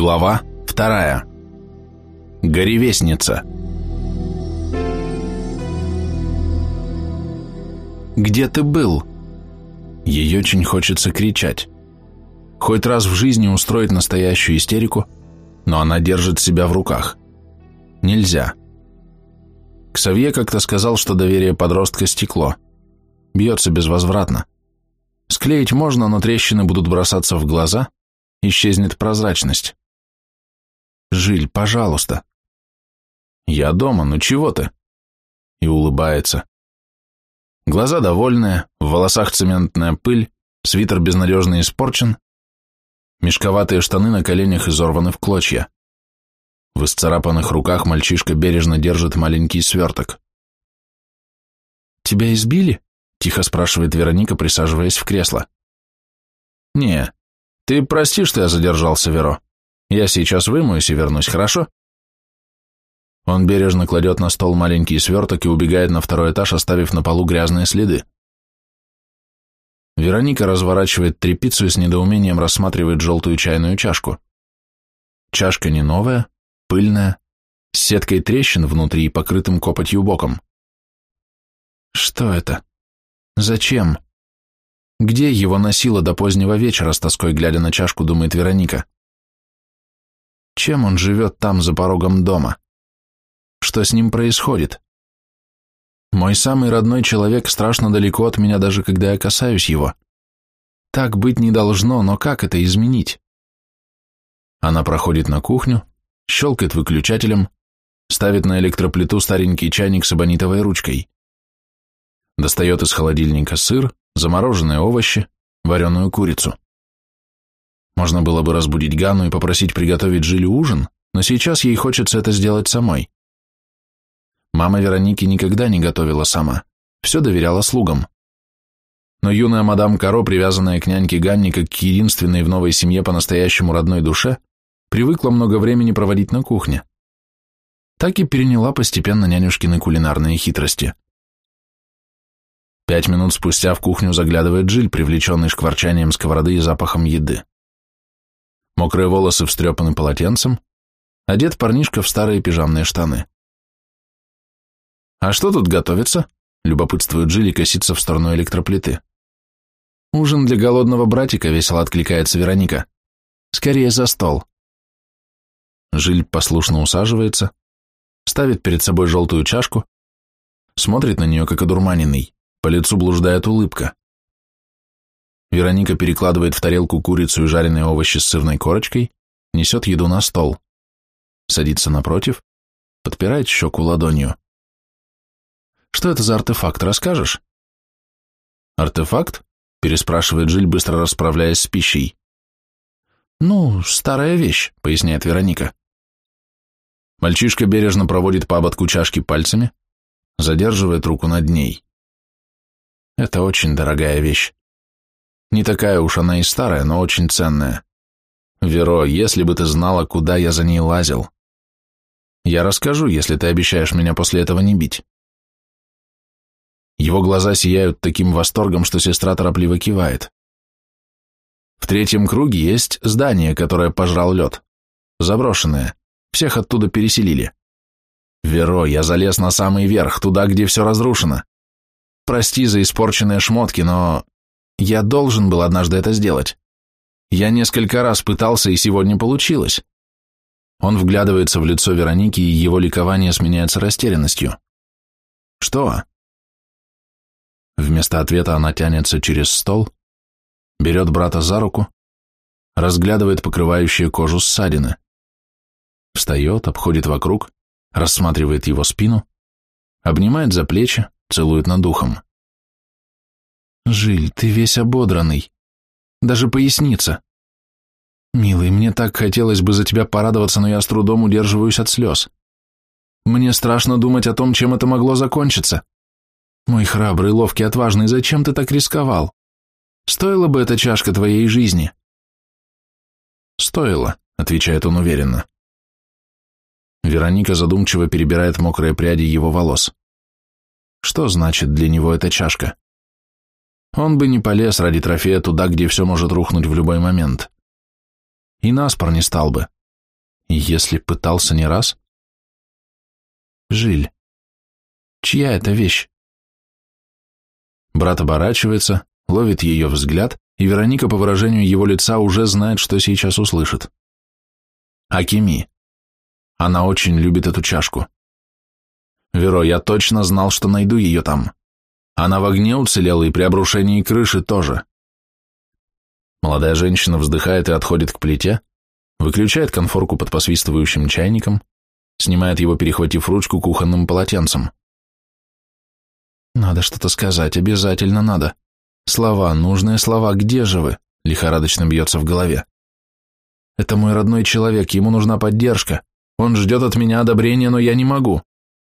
Глава вторая. Горевестница. «Где ты был?» Ей очень хочется кричать. Хоть раз в жизни устроить настоящую истерику, но она держит себя в руках. Нельзя. Ксавье как-то сказал, что доверие подростка стекло. Бьется безвозвратно. Склеить можно, но трещины будут бросаться в глаза, исчезнет прозрачность. Жиль, пожалуйста. Я дома, ну чего ты? И улыбается. Глаза довольные, в волосах цементная пыль, свитер безнадежно испорчен, мешковатые штаны на коленях изорваны в клочья. В исцарапанных руках мальчишка бережно держит маленький сверток. «Тебя избили?» — тихо спрашивает Вероника, присаживаясь в кресло. «Не, ты прости, что я задержался, Веро. Я сейчас вымоюсь и вернусь, хорошо? Он бережно кладет на стол маленький сверток и убегает на второй этаж, оставив на полу грязные следы. Вероника разворачивает тряпицу и с недоумением рассматривает желтую чайную чашку. Чашка не новая, пыльная, с сеткой трещин внутри и покрытым копотью боком. Что это? Зачем? Где его носило до позднего вечера, с тоской глядя на чашку, думает Вероника. Чем он живет там, за порогом дома? Что с ним происходит? Мой самый родной человек страшно далеко от меня, даже когда я касаюсь его. Так быть не должно, но как это изменить? Она проходит на кухню, щелкает выключателем, ставит на электроплиту старенький чайник с абонитовой ручкой. Достает из холодильника сыр, замороженные овощи, вареную курицу. Можно было бы разбудить Ганну и попросить приготовить Жилю ужин, но сейчас ей хочется это сделать самой. Мама Вероники никогда не готовила сама, все доверяла слугам. Но юная мадам Каро, привязанная к няньке Ганни как к единственной в новой семье по-настоящему родной душе, привыкла много времени проводить на кухне. Так и переняла постепенно нянюшкины кулинарные хитрости. Пять минут спустя в кухню заглядывает Жиль, привлеченный шкварчанием сковороды и запахом еды. Мокрые волосы встрепаны полотенцем, одет парнишка в старые пижамные штаны. «А что тут готовится?» — любопытствует Джилли, косится в сторону электроплиты. «Ужин для голодного братика», — весело откликается Вероника. «Скорее за стол». Жиль послушно усаживается, ставит перед собой желтую чашку, смотрит на нее, как одурманенный, по лицу блуждает улыбка. Вероника перекладывает в тарелку курицу и жареные овощи с сырной корочкой, несет еду на стол. Садится напротив, подпирает щеку ладонью. «Что это за артефакт, расскажешь?» «Артефакт?» — переспрашивает Жиль, быстро расправляясь с пищей. «Ну, старая вещь», — поясняет Вероника. Мальчишка бережно проводит по ободку чашки пальцами, задерживает руку над ней. Это очень дорогая вещь. Не такая уж она и старая, но очень ценная. Веро, если бы ты знала, куда я за ней лазил. Я расскажу, если ты обещаешь меня после этого не бить. Его глаза сияют таким восторгом, что сестра торопливо кивает. В третьем круге есть здание, которое пожрал лед. Заброшенное. Всех оттуда переселили. Веро, я залез на самый верх, туда, где все разрушено. Прости за испорченные шмотки, но я должен был однажды это сделать. Я несколько раз пытался, и сегодня получилось. Он вглядывается в лицо Вероники, и его ликование сменяется растерянностью. Что? Вместо ответа она тянется через стол, берет брата за руку, разглядывает покрывающие кожу ссадины. Встает, обходит вокруг, рассматривает его спину, обнимает за плечи, целует над ухом. Жиль, ты весь ободранный. Даже поясница. Милый, мне так хотелось бы за тебя порадоваться, но я с трудом удерживаюсь от слез. Мне страшно думать о том, чем это могло закончиться. Мой храбрый, ловкий, отважный, зачем ты так рисковал? Стоила бы эта чашка твоей жизни? Стоило, отвечает он уверенно. Вероника задумчиво перебирает мокрые пряди его волос. Что значит для него эта чашка? Он бы не полез ради трофея туда, где все может рухнуть в любой момент. И наспор не стал бы, Если пытался не раз? Жиль. Чья это вещь? Брат оборачивается, ловит ее взгляд, и Вероника по выражению его лица уже знает, что сейчас услышит. Акими. Она очень любит эту чашку. Веро, я точно знал, что найду ее там. Она в огне уцелела и при обрушении крыши тоже. Молодая женщина вздыхает и отходит к плите, выключает конфорку под посвистывающим чайником, снимает его, перехватив ручку кухонным полотенцем. Надо что-то сказать, обязательно надо. Слова, нужные слова, где же вы? Лихорадочно бьется в голове. Это мой родной человек, ему нужна поддержка. Он ждет от меня одобрения, но я не могу.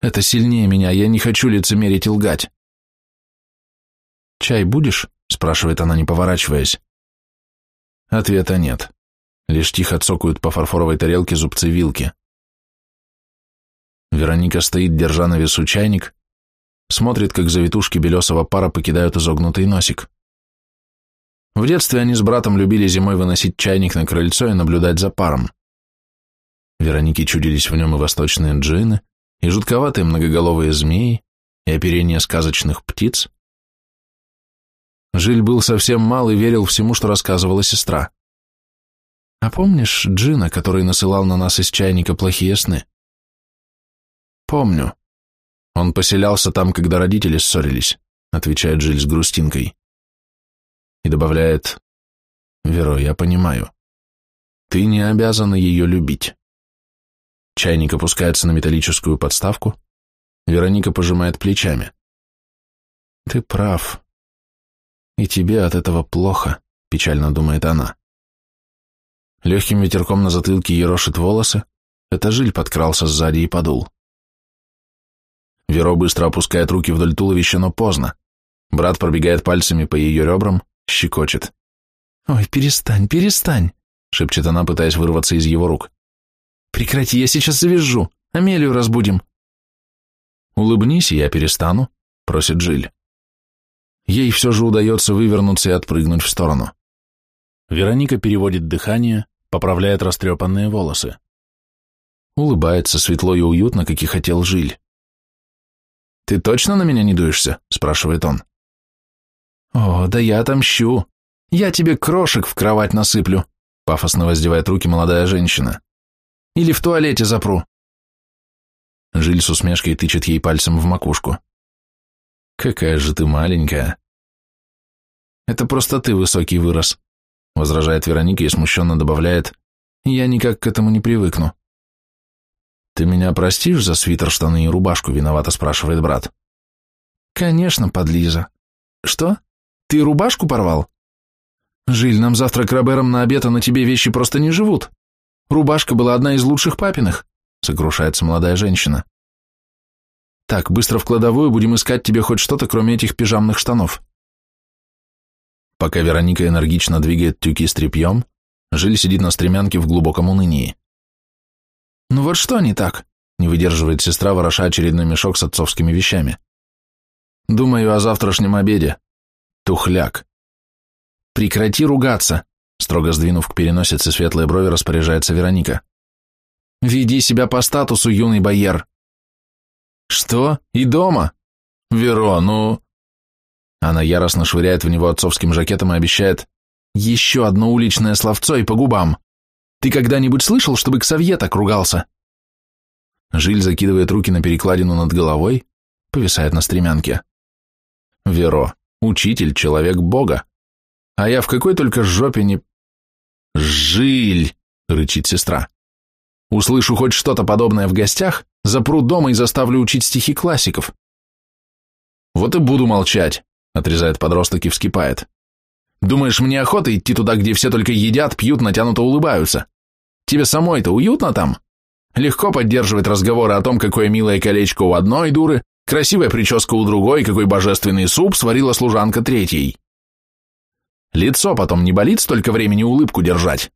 Это сильнее меня, я не хочу лицемерить и лгать. «Чай будешь?» – спрашивает она, не поворачиваясь. Ответа нет. Лишь тихо цокают по фарфоровой тарелке зубцы вилки. Вероника стоит, держа на весу чайник, смотрит, как завитушки белесого пара покидают изогнутый носик. В детстве они с братом любили зимой выносить чайник на крыльцо и наблюдать за паром. Веронике чудились в нем и восточные джины, и жутковатые многоголовые змеи, и оперение сказочных птиц. Жиль был совсем мал и верил всему, что рассказывала сестра. «А помнишь Джина, который насылал на нас из чайника плохие сны?» «Помню», он поселялся там, когда родители ссорились, отвечает Жиль с грустинкой. И добавляет, Веро, я понимаю. Ты не обязана ее любить. Чайник опускается на металлическую подставку. Вероника пожимает плечами. Ты прав. И тебе от этого плохо, печально думает она. Легким ветерком на затылке ерошит волосы. Это жиль подкрался сзади и подул. Веро быстро опускает руки вдоль туловища, но поздно. Брат пробегает пальцами по ее ребрам, щекочет. «Ой, перестань, перестань!» — шепчет она, пытаясь вырваться из его рук. «Прекрати, я сейчас завяжу. Амелию разбудим». «Улыбнись, и я перестану», — просит Джиль. Ей все же удается вывернуться и отпрыгнуть в сторону. Вероника переводит дыхание, поправляет растрепанные волосы. Улыбается светло и уютно, как и хотел Жиль. «Ты точно на меня не дуешься?» – спрашивает он. «О, да я отомщу. Я тебе крошек в кровать насыплю», – пафосно воздевает руки молодая женщина. «Или в туалете запру». Жиль с усмешкой тычет ей пальцем в макушку. «Какая же ты маленькая!» «Это просто ты высокий вырос», — возражает Вероника и смущенно добавляет, «Я никак к этому не привыкну». «Ты меня простишь за свитер, штаны и рубашку?» — виновато спрашивает брат. «Конечно, подлиза. Что? Ты рубашку порвал?» «Жиль, нам завтра к Роберам на обед, а на тебе вещи просто не живут. Рубашка была одна из лучших папиных», — сокрушается молодая женщина. «Так, быстро в кладовую, будем искать тебе хоть что-то, кроме этих пижамных штанов». Пока Вероника энергично двигает тюки с тряпьем, Жиль сидит на стремянке в глубоком унынии. «Ну вот что не так?» — не выдерживает сестра, вороша очередной мешок с отцовскими вещами. «Думаю о завтрашнем обеде. Тухляк». «Прекрати ругаться», — строго сдвинув к переносице светлые брови, распоряжается Вероника. «Веди себя по статусу, юный боер». «Что? И дома?» «Веро, ну...» Она яростно швыряет в него отцовским жакетом и обещает «Еще одно уличное словцо и по губам». Ты когда-нибудь слышал, чтобы Ксавье так ругался?» Жиль закидывает руки на перекладину над головой, повисает на стремянке. «Веро, учитель, человек Бога. А я в какой только жопе не...» «Жиль!» — рычит сестра. «Услышу хоть что-то подобное в гостях, запру дома и заставлю учить стихи классиков». «Вот и буду молчать», — отрезает подросток и вскипает. «Думаешь, мне охота идти туда, где все только едят, пьют, натянуто улыбаются? Тебе самой-то уютно там? Легко поддерживать разговоры о том, какое милое колечко у одной дуры, красивая прическа у другой, какой божественный суп сварила служанка третьей. Лицо потом не болит столько времени улыбку держать.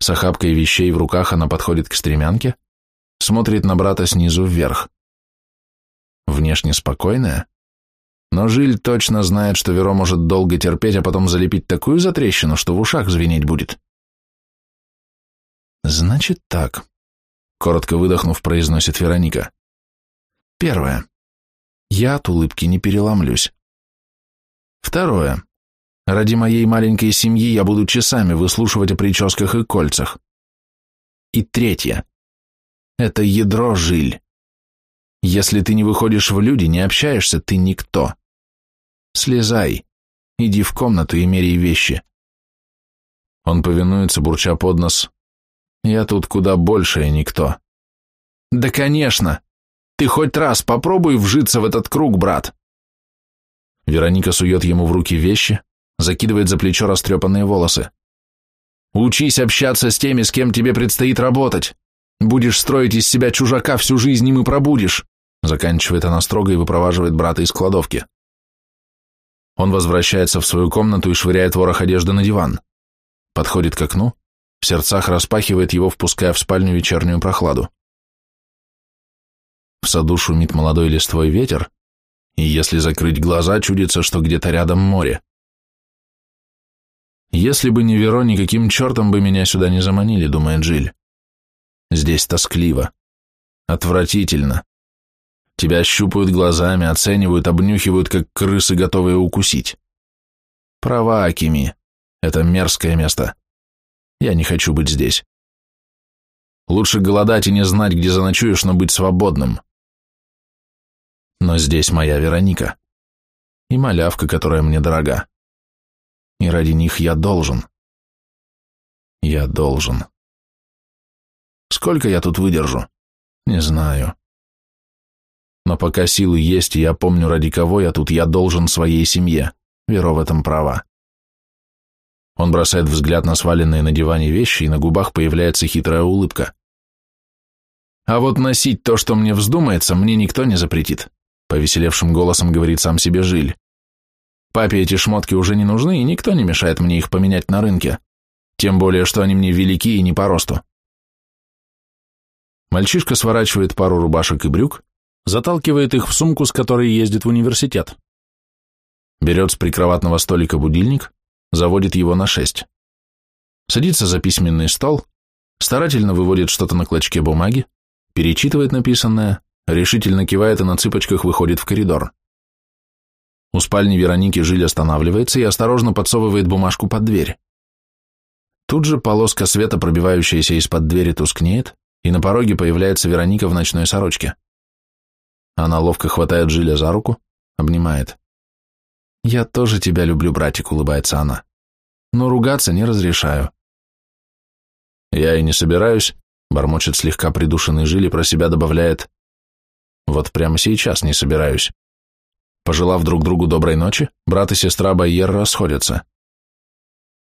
С охапкой вещей в руках она подходит к стремянке, смотрит на брата снизу вверх. Внешне спокойная, но Жиль точно знает, что Веро может долго терпеть, а потом залепить такую затрещину, что в ушах звенеть будет. Значит так, коротко выдохнув, произносит Вероника. Первое. Я от улыбки не переломлюсь. Второе. Ради моей маленькой семьи я буду часами выслушивать о прическах и кольцах. И третье. Это ядро жиль. Если ты не выходишь в люди, не общаешься, ты никто. Слезай. Иди в комнату и меряй вещи. Он повинуется, бурча под нос. Я тут куда большее никто. Да, конечно. Ты хоть раз попробуй вжиться в этот круг, брат. Вероника сует ему в руки вещи, закидывает за плечо растрепанные волосы. Учись общаться с теми, с кем тебе предстоит работать. Будешь строить из себя чужака всю жизнь, им и пробудешь. Заканчивает она строго и выпроваживает брата из кладовки. Он возвращается в свою комнату и швыряет ворох одежды на диван. Подходит к окну, в сердцах распахивает его, впуская в спальню вечернюю прохладу. В саду шумит молодой листвой ветер, и если закрыть глаза, чудится, что где-то рядом море. Если бы не Веро, никаким чертом бы меня сюда не заманили, думает Джиль. Здесь тоскливо. Отвратительно. Тебя щупают глазами, оценивают, обнюхивают, как крысы, готовые укусить. Права, Акими. Это мерзкое место. Я не хочу быть здесь. Лучше голодать и не знать, где заночуешь, но быть свободным. Но здесь моя Вероника. И малявка, которая мне дорога. И ради них я должен. Я должен. Сколько я тут выдержу? Не знаю. Но пока силы есть, и я помню, ради кого я тут, я должен своей семье. Веро в этом права. Он бросает взгляд на сваленные на диване вещи, и на губах появляется хитрая улыбка. А вот носить то, что мне вздумается, мне никто не запретит, повеселевшим голосом говорит сам себе Жиль. Папе эти шмотки уже не нужны, и никто не мешает мне их поменять на рынке, тем более, что они мне велики и не по росту. Мальчишка сворачивает пару рубашек и брюк, заталкивает их в сумку, с которой ездит в университет. Берет с прикроватного столика будильник, заводит его на шесть. Садится за письменный стол, старательно выводит что-то на клочке бумаги, перечитывает написанное, решительно кивает и на цыпочках выходит в коридор. У спальни Вероники Жиль останавливается и осторожно подсовывает бумажку под дверь. Тут же полоска света, пробивающаяся из-под двери, тускнеет, и на пороге появляется Вероника в ночной сорочке. Она ловко хватает Жиля за руку, обнимает. «Я тоже тебя люблю, братик», — улыбается она. «Но ругаться не разрешаю». «Я и не собираюсь», — бормочет слегка придушенный Жиль и про себя добавляет. «Вот прямо сейчас не собираюсь». Пожелав друг другу доброй ночи, брат и сестра Байер расходятся.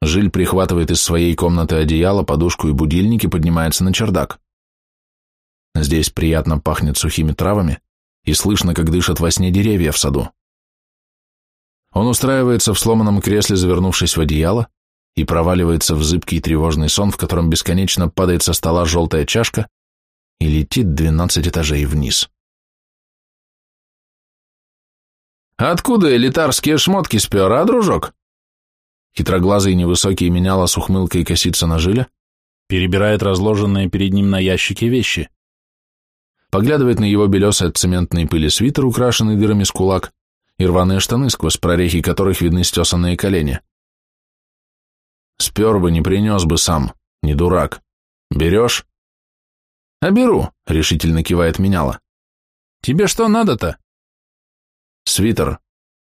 Жиль прихватывает из своей комнаты одеяло, подушку и будильник и поднимается на чердак. Здесь приятно пахнет сухими травами, и слышно, как дышат во сне деревья в саду. Он устраивается в сломанном кресле, завернувшись в одеяло, и проваливается в зыбкий тревожный сон, в котором бесконечно падает со стола желтая чашка и летит двенадцать этажей вниз. «Откуда элитарские шмотки спер, а, дружок?» Хитроглазый невысокий меняла с ухмылкой косится на жиле, перебирает разложенные перед ним на ящике вещи. Поглядывает на его белесый от цементной пыли свитер, украшенный дырами с кулак, и рваные штаны, сквозь прорехи которых видны стесанные колени. Спер бы, не принес бы сам, не дурак. Берешь? А беру, решительно кивает меняла. Тебе что надо-то? Свитер,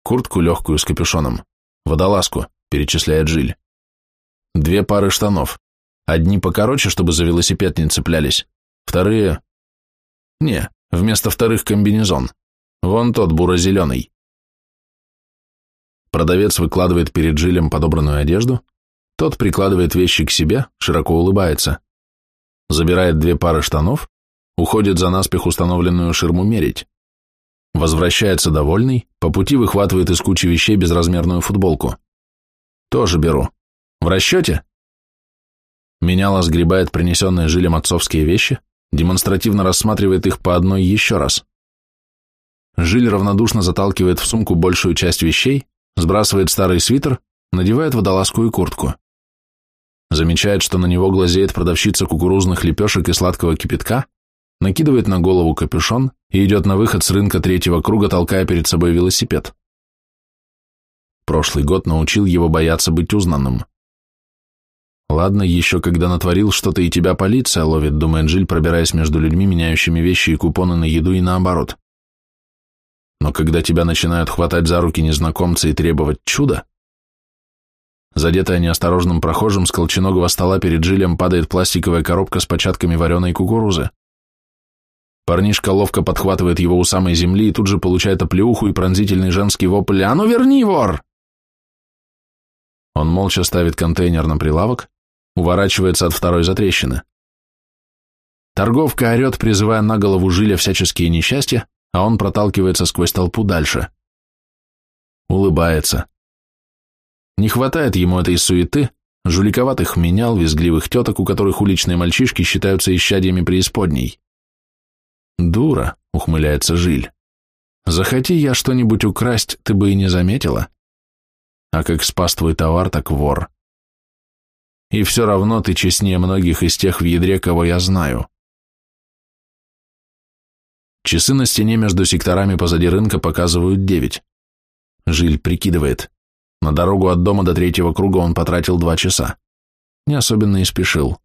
куртку легкую с капюшоном, водолазку, перечисляет Жиль. Две пары штанов. Одни покороче, чтобы за велосипед не цеплялись. Вторые... Не, вместо вторых комбинезон. Вон тот буро-зеленый. Продавец выкладывает перед Жилем подобранную одежду, тот прикладывает вещи к себе, широко улыбается. Забирает две пары штанов, уходит за наспех установленную ширму мерить. Возвращается довольный, по пути выхватывает из кучи вещей безразмерную футболку. Тоже беру. В расчете? Меняла сгребает принесенные жилем отцовские вещи, демонстративно рассматривает их по одной еще раз. Жиль равнодушно заталкивает в сумку большую часть вещей, сбрасывает старый свитер, надевает водолазку и куртку. замечает, что на него глазеет продавщица кукурузных лепешек и сладкого кипятка, накидывает на голову капюшон и идет на выход с рынка третьего круга, толкая перед собой велосипед. Прошлый год научил его бояться быть узнанным. Ладно, еще когда натворил что-то и тебя полиция ловит, думает Жиль, пробираясь между людьми, меняющими вещи и купоны на еду и наоборот. Но когда тебя начинают хватать за руки незнакомцы и требовать чуда, задетая неосторожным прохожим, с колченогого стола перед Жилем падает пластиковая коробка с початками вареной кукурузы. Парнишка ловко подхватывает его у самой земли и тут же получает оплеуху и пронзительный женский вопль «А ну верни, вор!» Он молча ставит контейнер на прилавок, уворачивается от второй затрещины. Торговка орет, призывая на голову Жиля всяческие несчастья, а он проталкивается сквозь толпу дальше. Улыбается. Не хватает ему этой суеты, жуликоватых менял, визгливых теток, у которых уличные мальчишки считаются исчадьями преисподней. «Дура», — ухмыляется Жиль. «Захоти я что-нибудь украсть, ты бы и не заметила. А как спас твой товар, так вор. И все равно ты честнее многих из тех в ядре, кого я знаю». Часы на стене между секторами позади рынка показывают девять. Жиль прикидывает. На дорогу от дома до третьего круга он потратил два часа. Не особенно и спешил.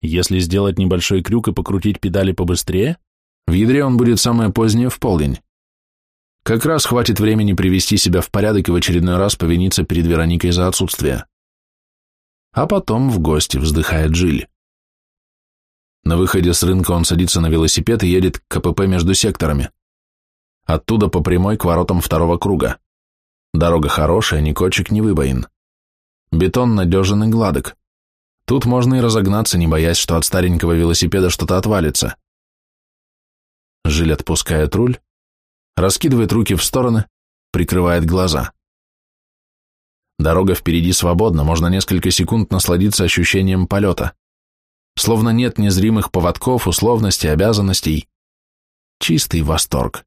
Если сделать небольшой крюк и покрутить педали побыстрее, в ядре он будет самое позднее в полдень. Как раз хватит времени привести себя в порядок и в очередной раз повиниться перед Вероникой за отсутствие. А потом в гости вздыхает Жиль. На выходе с рынка он садится на велосипед и едет к КПП между секторами. Оттуда по прямой к воротам второго круга. Дорога хорошая, ни кочек, ни выбоин. Бетон надежен и гладок. Тут можно и разогнаться, не боясь, что от старенького велосипеда что-то отвалится. Жиль отпускает руль, раскидывает руки в стороны, прикрывает глаза. Дорога впереди свободна, можно несколько секунд насладиться ощущением полета. Словно нет незримых поводков, условностей, обязанностей. Чистый восторг.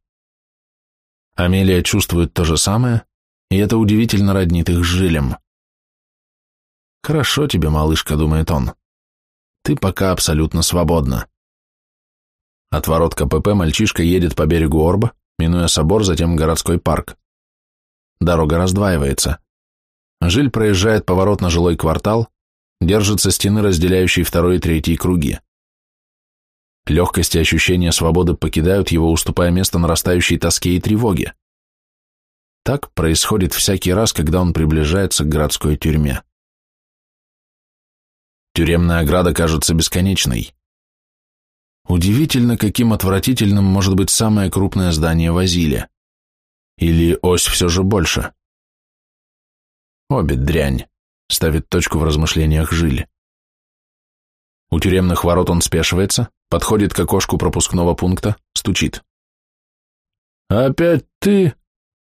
Амелия чувствует то же самое, и это удивительно роднит их Жилем. «Хорошо тебе, малышка», — думает он. «Ты пока абсолютно свободна». От ворот КПП мальчишка едет по берегу Орба, минуя собор, затем городской парк. Дорога раздваивается. Жиль проезжает поворот на жилой квартал, держится стены, разделяющей второй и третий круги. Легкость и ощущение свободы покидают его, уступая место нарастающей тоске и тревоге. Так происходит всякий раз, когда он приближается к городской тюрьме. Тюремная ограда кажется бесконечной. Удивительно, каким отвратительным может быть самое крупное здание в Азиле. Или ось все же больше. Обе дрянь, ставит точку в размышлениях Жиль. У тюремных ворот он спешивается, подходит к окошку пропускного пункта, стучит. «Опять ты?»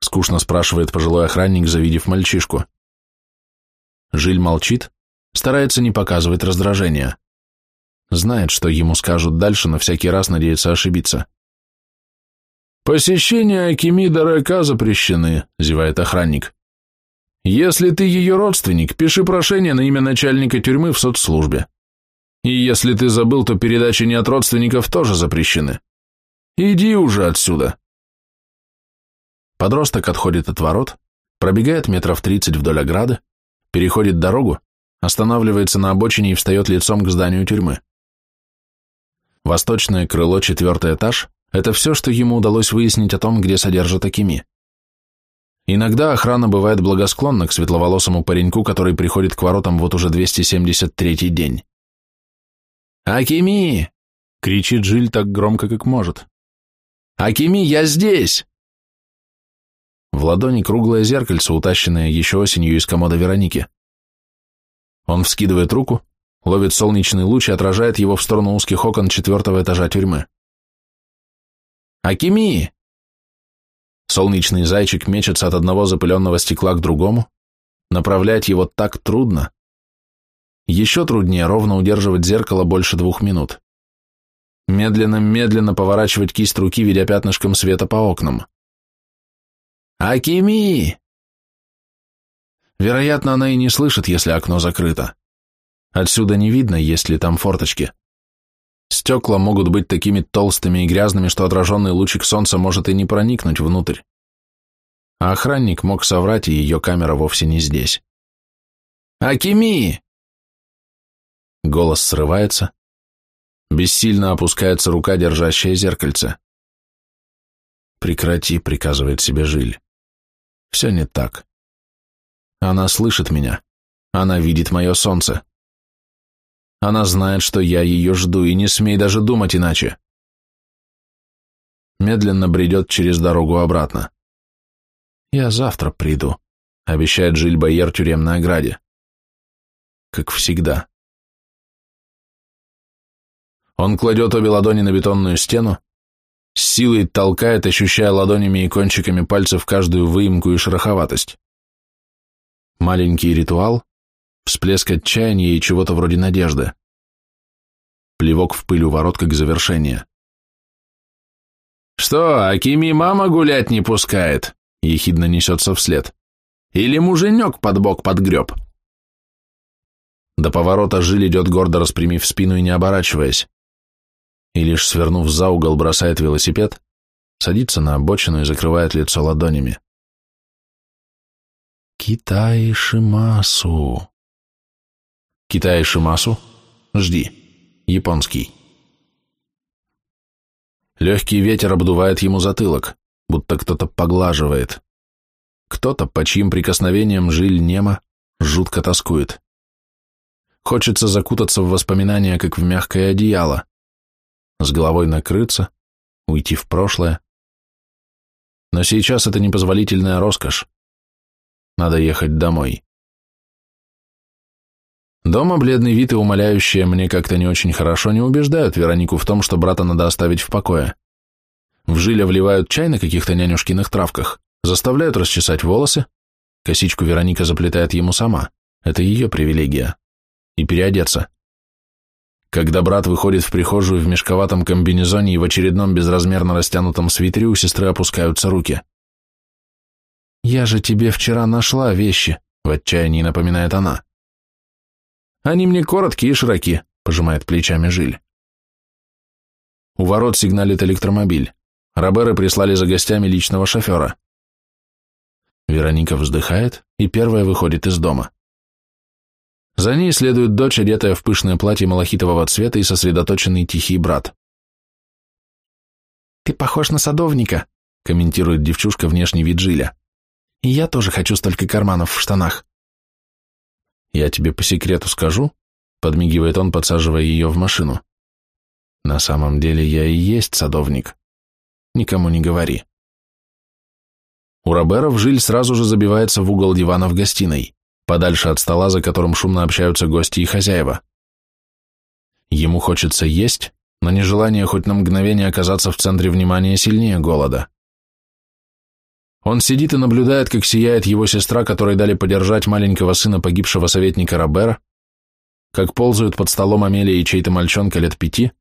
Скучно спрашивает пожилой охранник, завидев мальчишку. Жиль молчит, старается не показывать раздражения. Знает, что ему скажут дальше, но всякий раз надеется ошибиться. «Посещения Акимида Река запрещены», — зевает охранник. «Если ты ее родственник, пиши прошение на имя начальника тюрьмы в соцслужбе. И если ты забыл, то передачи не от родственников тоже запрещены. Иди уже отсюда». Подросток отходит от ворот, пробегает метров тридцать вдоль ограды, переходит дорогу, останавливается на обочине и встает лицом к зданию тюрьмы. Восточное крыло, четвертый этаж – это все, что ему удалось выяснить о том, где содержат Акими. Иногда охрана бывает благосклонна к светловолосому пареньку, который приходит к воротам вот уже 273-й день. «Акими!» — кричит Жиль так громко, как может. «Акими, я здесь!» В ладони круглое зеркальце, утащенное еще осенью из комода Вероники. Он вскидывает руку, ловит солнечный луч и отражает его в сторону узких окон четвертого этажа тюрьмы. «Акими!» Солнечный зайчик мечется от одного запыленного стекла к другому. Направлять его так трудно. Еще труднее ровно удерживать зеркало больше двух минут. Медленно-медленно поворачивать кисть руки, ведя пятнышком света по окнам. «Акими!» Вероятно, она и не слышит, если окно закрыто. Отсюда не видно, есть ли там форточки. Стекла могут быть такими толстыми и грязными, что отраженный лучик солнца может и не проникнуть внутрь. А охранник мог соврать, и ее камера вовсе не здесь. «Акими!» Голос срывается. Бессильно опускается рука, держащая зеркальце. «Прекрати», — приказывает себе Жиль. «Все не так. Она слышит меня. Она видит мое солнце. Она знает, что я ее жду, и не смей даже думать иначе. Медленно бредет через дорогу обратно. Я завтра приду, обещает Жиль Байер тюремной ограде. Как всегда. Он кладет обе ладони на бетонную стену, с силой толкает, ощущая ладонями и кончиками пальцев каждую выемку и шероховатость. Маленький ритуал, всплеск отчаяния и чего-то вроде надежды. Плевок в пыль у ворот как завершение. «Что, Акими мама гулять не пускает?» — ехидно несется вслед. «Или муженек под бок подгреб?» До поворота Жиль идет гордо распрямив спину и не оборачиваясь. И лишь свернув за угол бросает велосипед, садится на обочину и закрывает лицо ладонями. Китай Шимасу. Китай Шимасу? Жди. Японский. Легкий ветер обдувает ему затылок, будто кто-то поглаживает. Кто-то, по чьим прикосновениям жиль нема, жутко тоскует. Хочется закутаться в воспоминания, как в мягкое одеяло, с головой накрыться, уйти в прошлое. Но сейчас это непозволительная роскошь. Надо ехать домой. Дома бледный вид и умоляющие мне как-то не очень хорошо не убеждают Веронику в том, что брата надо оставить в покое. В жиля вливают чай на каких-то нянюшкиных травках, заставляют расчесать волосы, косичку Вероника заплетает ему сама, это ее привилегия, и переодеться. Когда брат выходит в прихожую в мешковатом комбинезоне и в очередном безразмерно растянутом свитере, у сестры опускаются руки. «Я же тебе вчера нашла вещи», — в отчаянии напоминает она. «Они мне короткие и широки», — пожимает плечами Жиль. У ворот сигналит электромобиль. Роберы прислали за гостями личного шофера. Вероника вздыхает и первая выходит из дома. За ней следует дочь, одетая в пышное платье малахитового цвета и сосредоточенный тихий брат. «Ты похож на садовника», — комментирует девчушка внешний вид Жиля. И я тоже хочу столько карманов в штанах. Я тебе по секрету скажу, подмигивает он, подсаживая ее в машину. На самом деле я и есть садовник. Никому не говори. У Роберов Жиль сразу же забивается в угол дивана в гостиной, подальше от стола, за которым шумно общаются гости и хозяева. Ему хочется есть, но нежелание хоть на мгновение оказаться в центре внимания сильнее голода. Он сидит и наблюдает, как сияет его сестра, которой дали подержать маленького сына погибшего советника Робера, как ползают под столом Амелия и чей-то мальчонка лет пяти,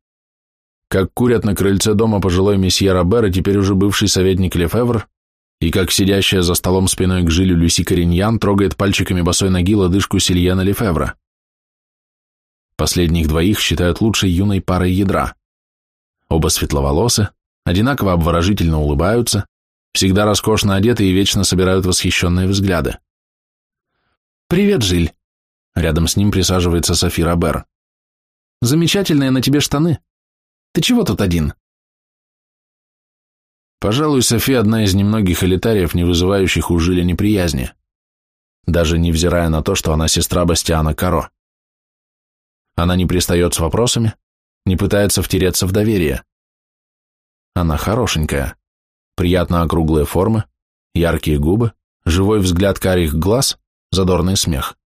как курят на крыльце дома пожилой месье Робер теперь уже бывший советник Лефевр, и как сидящая за столом спиной к жилю Люси Кориньян трогает пальчиками босой ноги лодыжку Сильена Лефевра. Последних двоих считают лучшей юной парой ядра. Оба светловолосы, одинаково обворожительно улыбаются, всегда роскошно одеты и вечно собирают восхищенные взгляды. «Привет, Жиль!» Рядом с ним присаживается Софи Робер. «Замечательные на тебе штаны. Ты чего тут один?» Пожалуй, Софи одна из немногих элитариев, не вызывающих у Жиля неприязни, даже невзирая на то, что она сестра Бастиана Каро. Она не пристает с вопросами, не пытается втереться в доверие. Она хорошенькая приятно округлые формы, яркие губы, живой взгляд карих глаз, задорный смех.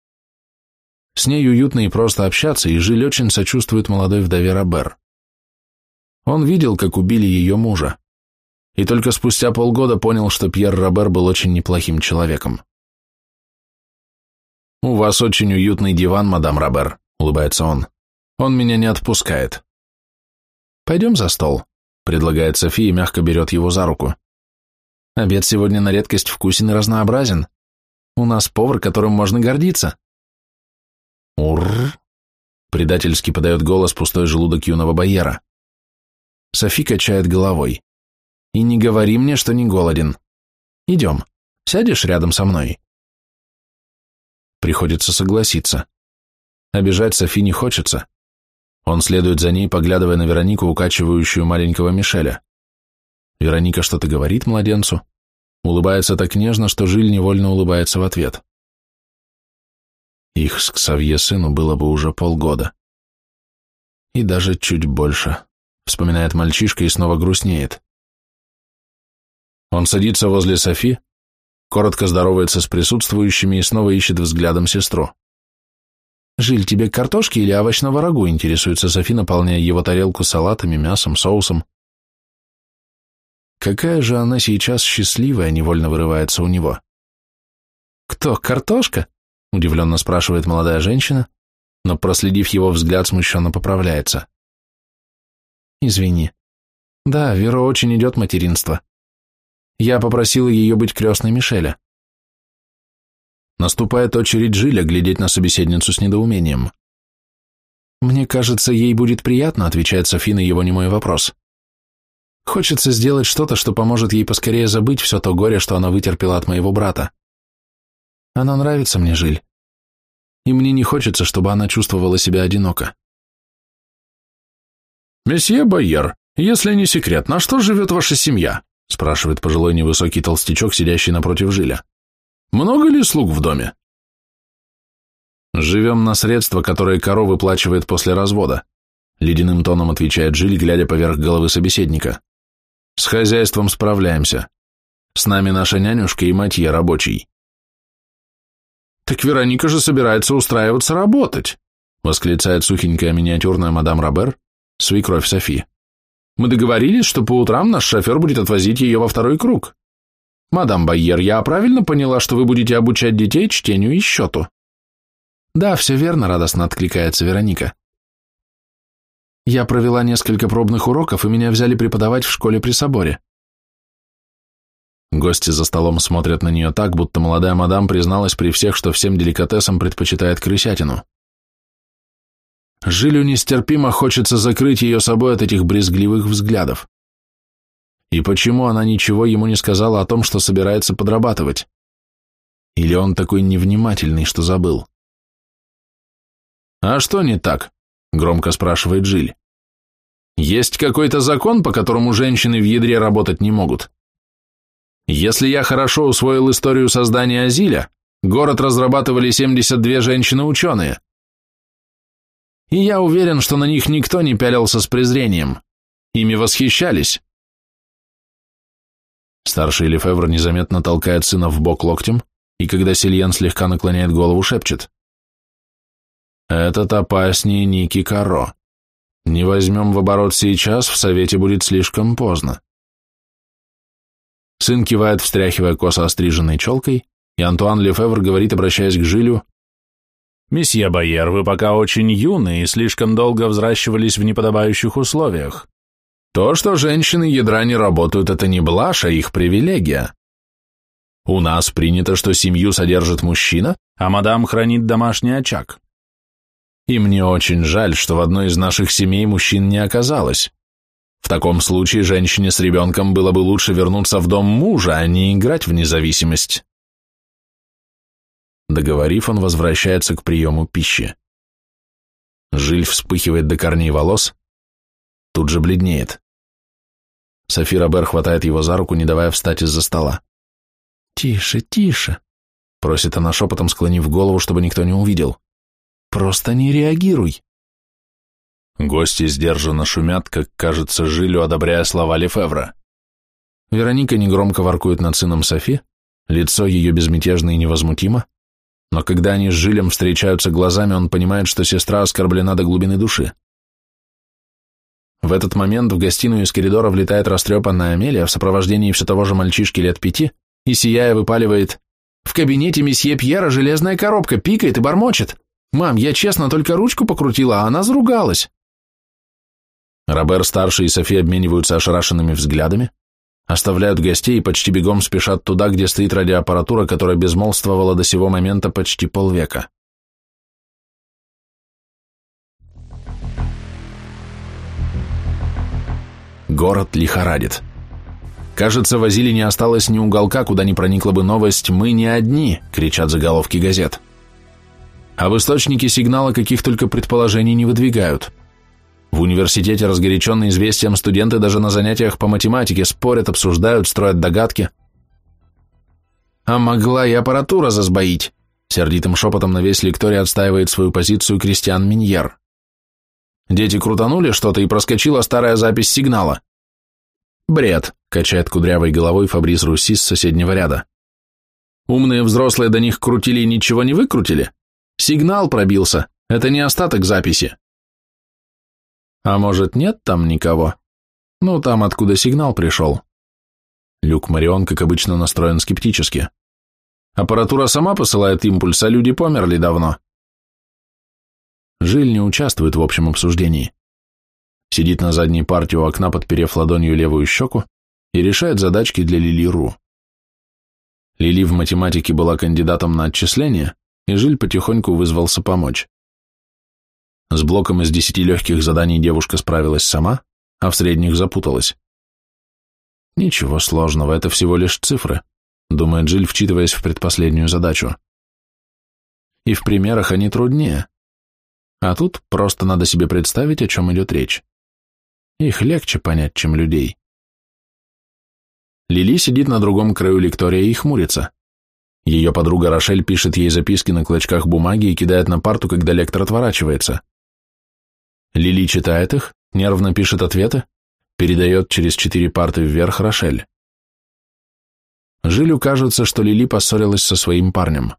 С ней уютно и просто общаться, и Жиль очень сочувствует молодой вдове Робер. Он видел, как убили ее мужа, и только спустя полгода понял, что Пьер Робер был очень неплохим человеком. «У вас очень уютный диван, мадам Робер», — улыбается он. «Он меня не отпускает». «Пойдем за стол», предлагает София и мягко берет его за руку. Обед сегодня на редкость вкусен и разнообразен. У нас повар, которым можно гордиться. Урр, Предательски подает голос пустой желудок юного Байера. Софи качает головой. И не говори мне, что не голоден. Идем. Сядешь рядом со мной? Приходится согласиться. Обижать Софи не хочется. Он следует за ней, поглядывая на Веронику, укачивающую маленького Мишеля. Вероника что-то говорит младенцу, улыбается так нежно, что Жиль невольно улыбается в ответ. Их с Ксавье сыну было бы уже полгода. И даже чуть больше, вспоминает мальчишка и снова грустнеет. Он садится возле Софи, коротко здоровается с присутствующими и снова ищет взглядом сестру. «Жиль, тебе картошки или овощного рагу?» интересуется Софи, наполняя его тарелку салатами, мясом, соусом. Какая же она сейчас счастливая, невольно вырывается у него. «Кто, картошка?» — удивленно спрашивает молодая женщина, но, проследив его взгляд, смущенно поправляется. «Извини. Да, Вера очень идет материнство. Я попросила ее быть крестной Мишеля. Наступает очередь Жиля глядеть на собеседницу с недоумением. «Мне кажется, ей будет приятно», — отвечает Софи на его немой вопрос. «Хочется сделать что-то, что поможет ей поскорее забыть все то горе, что она вытерпела от моего брата. Она нравится мне, Жиль. И мне не хочется, чтобы она чувствовала себя одиноко». «Месье Байер, если не секрет, на что живет ваша семья?» спрашивает пожилой невысокий толстячок, сидящий напротив Жиля. Много ли слуг в доме? Живем на средства, которые корова выплачивает после развода, ледяным тоном отвечает Жиль, глядя поверх головы собеседника. С хозяйством справляемся. С нами наша нянюшка и матье рабочий. Так Вероника же собирается устраиваться работать, восклицает сухенькая миниатюрная мадам Робер, свекровь Софи. Мы договорились, что по утрам наш шофер будет отвозить ее во второй круг. «Мадам Байер, я правильно поняла, что вы будете обучать детей чтению и счету?» «Да, все верно», — радостно откликается Вероника. «Я провела несколько пробных уроков, и меня взяли преподавать в школе при соборе». Гости за столом смотрят на нее так, будто молодая мадам призналась при всех, что всем деликатесам предпочитает крысятину. Жилю нестерпимо хочется закрыть ее собой от этих брезгливых взглядов. И почему она ничего ему не сказала о том, что собирается подрабатывать? Или он такой невнимательный, что забыл? «А что не так?» — громко спрашивает Жиль. «Есть какой-то закон, по которому женщины в ядре работать не могут? Если я хорошо усвоил историю создания Азиля, город разрабатывали 72 женщины-ученые. И я уверен, что на них никто не пялился с презрением. Ими восхищались. Старший Лефевр незаметно толкает сына в бок локтем, и когда Сильен слегка наклоняет голову, шепчет. «Этот опаснее Ники Каро. Не возьмем в оборот сейчас, в совете будет слишком поздно». Сын кивает, встряхивая косо остриженной челкой, и Антуан Лефевр говорит, обращаясь к Жилю, «Месье Байер, вы пока очень юны и слишком долго взращивались в неподобающих условиях. То, что женщины ядра не работают, это не блажь, а их привилегия. У нас принято, что семью содержит мужчина, а мадам хранит домашний очаг. И мне очень жаль, что в одной из наших семей мужчин не оказалось. В таком случае женщине с ребенком было бы лучше вернуться в дом мужа, а не играть в независимость. Договорив, он возвращается к приему пищи. Жиль вспыхивает до корней волос, тут же бледнеет. Софи Робер хватает его за руку, не давая встать из-за стола. «Тише, тише», — просит она шепотом, склонив голову, чтобы никто не увидел. «Просто не реагируй». Гости сдержанно шумят, как кажется Жилю, одобряя слова Лефевра. Вероника негромко воркует над сыном Софи, лицо ее безмятежно и невозмутимо, но когда они с Жилем встречаются глазами, он понимает, что сестра оскорблена до глубины души. В этот момент в гостиную из коридора влетает растрепанная Амелия в сопровождении все того же мальчишки лет пяти и, сияя, выпаливает «В кабинете месье Пьера железная коробка пикает и бормочет. Мам, я честно только ручку покрутила, а она заругалась». Робер-старший и Софи обмениваются ошарашенными взглядами, оставляют гостей и почти бегом спешат туда, где стоит радиоаппаратура, которая безмолвствовала до сего момента почти полвека. Город лихорадит. Кажется, в Азиле не осталось ни уголка, куда не проникла бы новость «Мы не одни», кричат заголовки газет. А в источнике сигнала каких только предположений не выдвигают. В университете, разгоряченные известием, студенты даже на занятиях по математике спорят, обсуждают, строят догадки. А могла и аппаратура засбоить, сердитым шепотом на весь лекторий отстаивает свою позицию Кристиан Миньер. Дети крутанули что-то, и проскочила старая запись сигнала. Бред, качает кудрявой головой Фабрис Руси с соседнего ряда. Умные взрослые до них крутили и ничего не выкрутили. Сигнал пробился, это не остаток записи. А может, нет там никого? Ну, там, откуда сигнал пришел. Люк Марион, как обычно, настроен скептически. Аппаратура сама посылает импульс, а люди померли давно. Жиль не участвует в общем обсуждении. Сидит на задней парте у окна, подперев ладонью левую щеку, и решает задачки для Лили Ру. Лили в математике была кандидатом на отчисление, и Жиль потихоньку вызвался помочь. С блоком из десяти легких заданий девушка справилась сама, а в средних запуталась. Ничего сложного, это всего лишь цифры, думает Джиль, вчитываясь в предпоследнюю задачу. И в примерах они труднее. А тут просто надо себе представить, о чем идет речь. Их легче понять, чем людей. Лили сидит на другом краю лектория и хмурится. Ее подруга Рошель пишет ей записки на клочках бумаги и кидает на парту, когда лектор отворачивается. Лили читает их, нервно пишет ответы, передает через четыре парты вверх Рошель. Жилю кажется, что Лили поссорилась со своим парнем.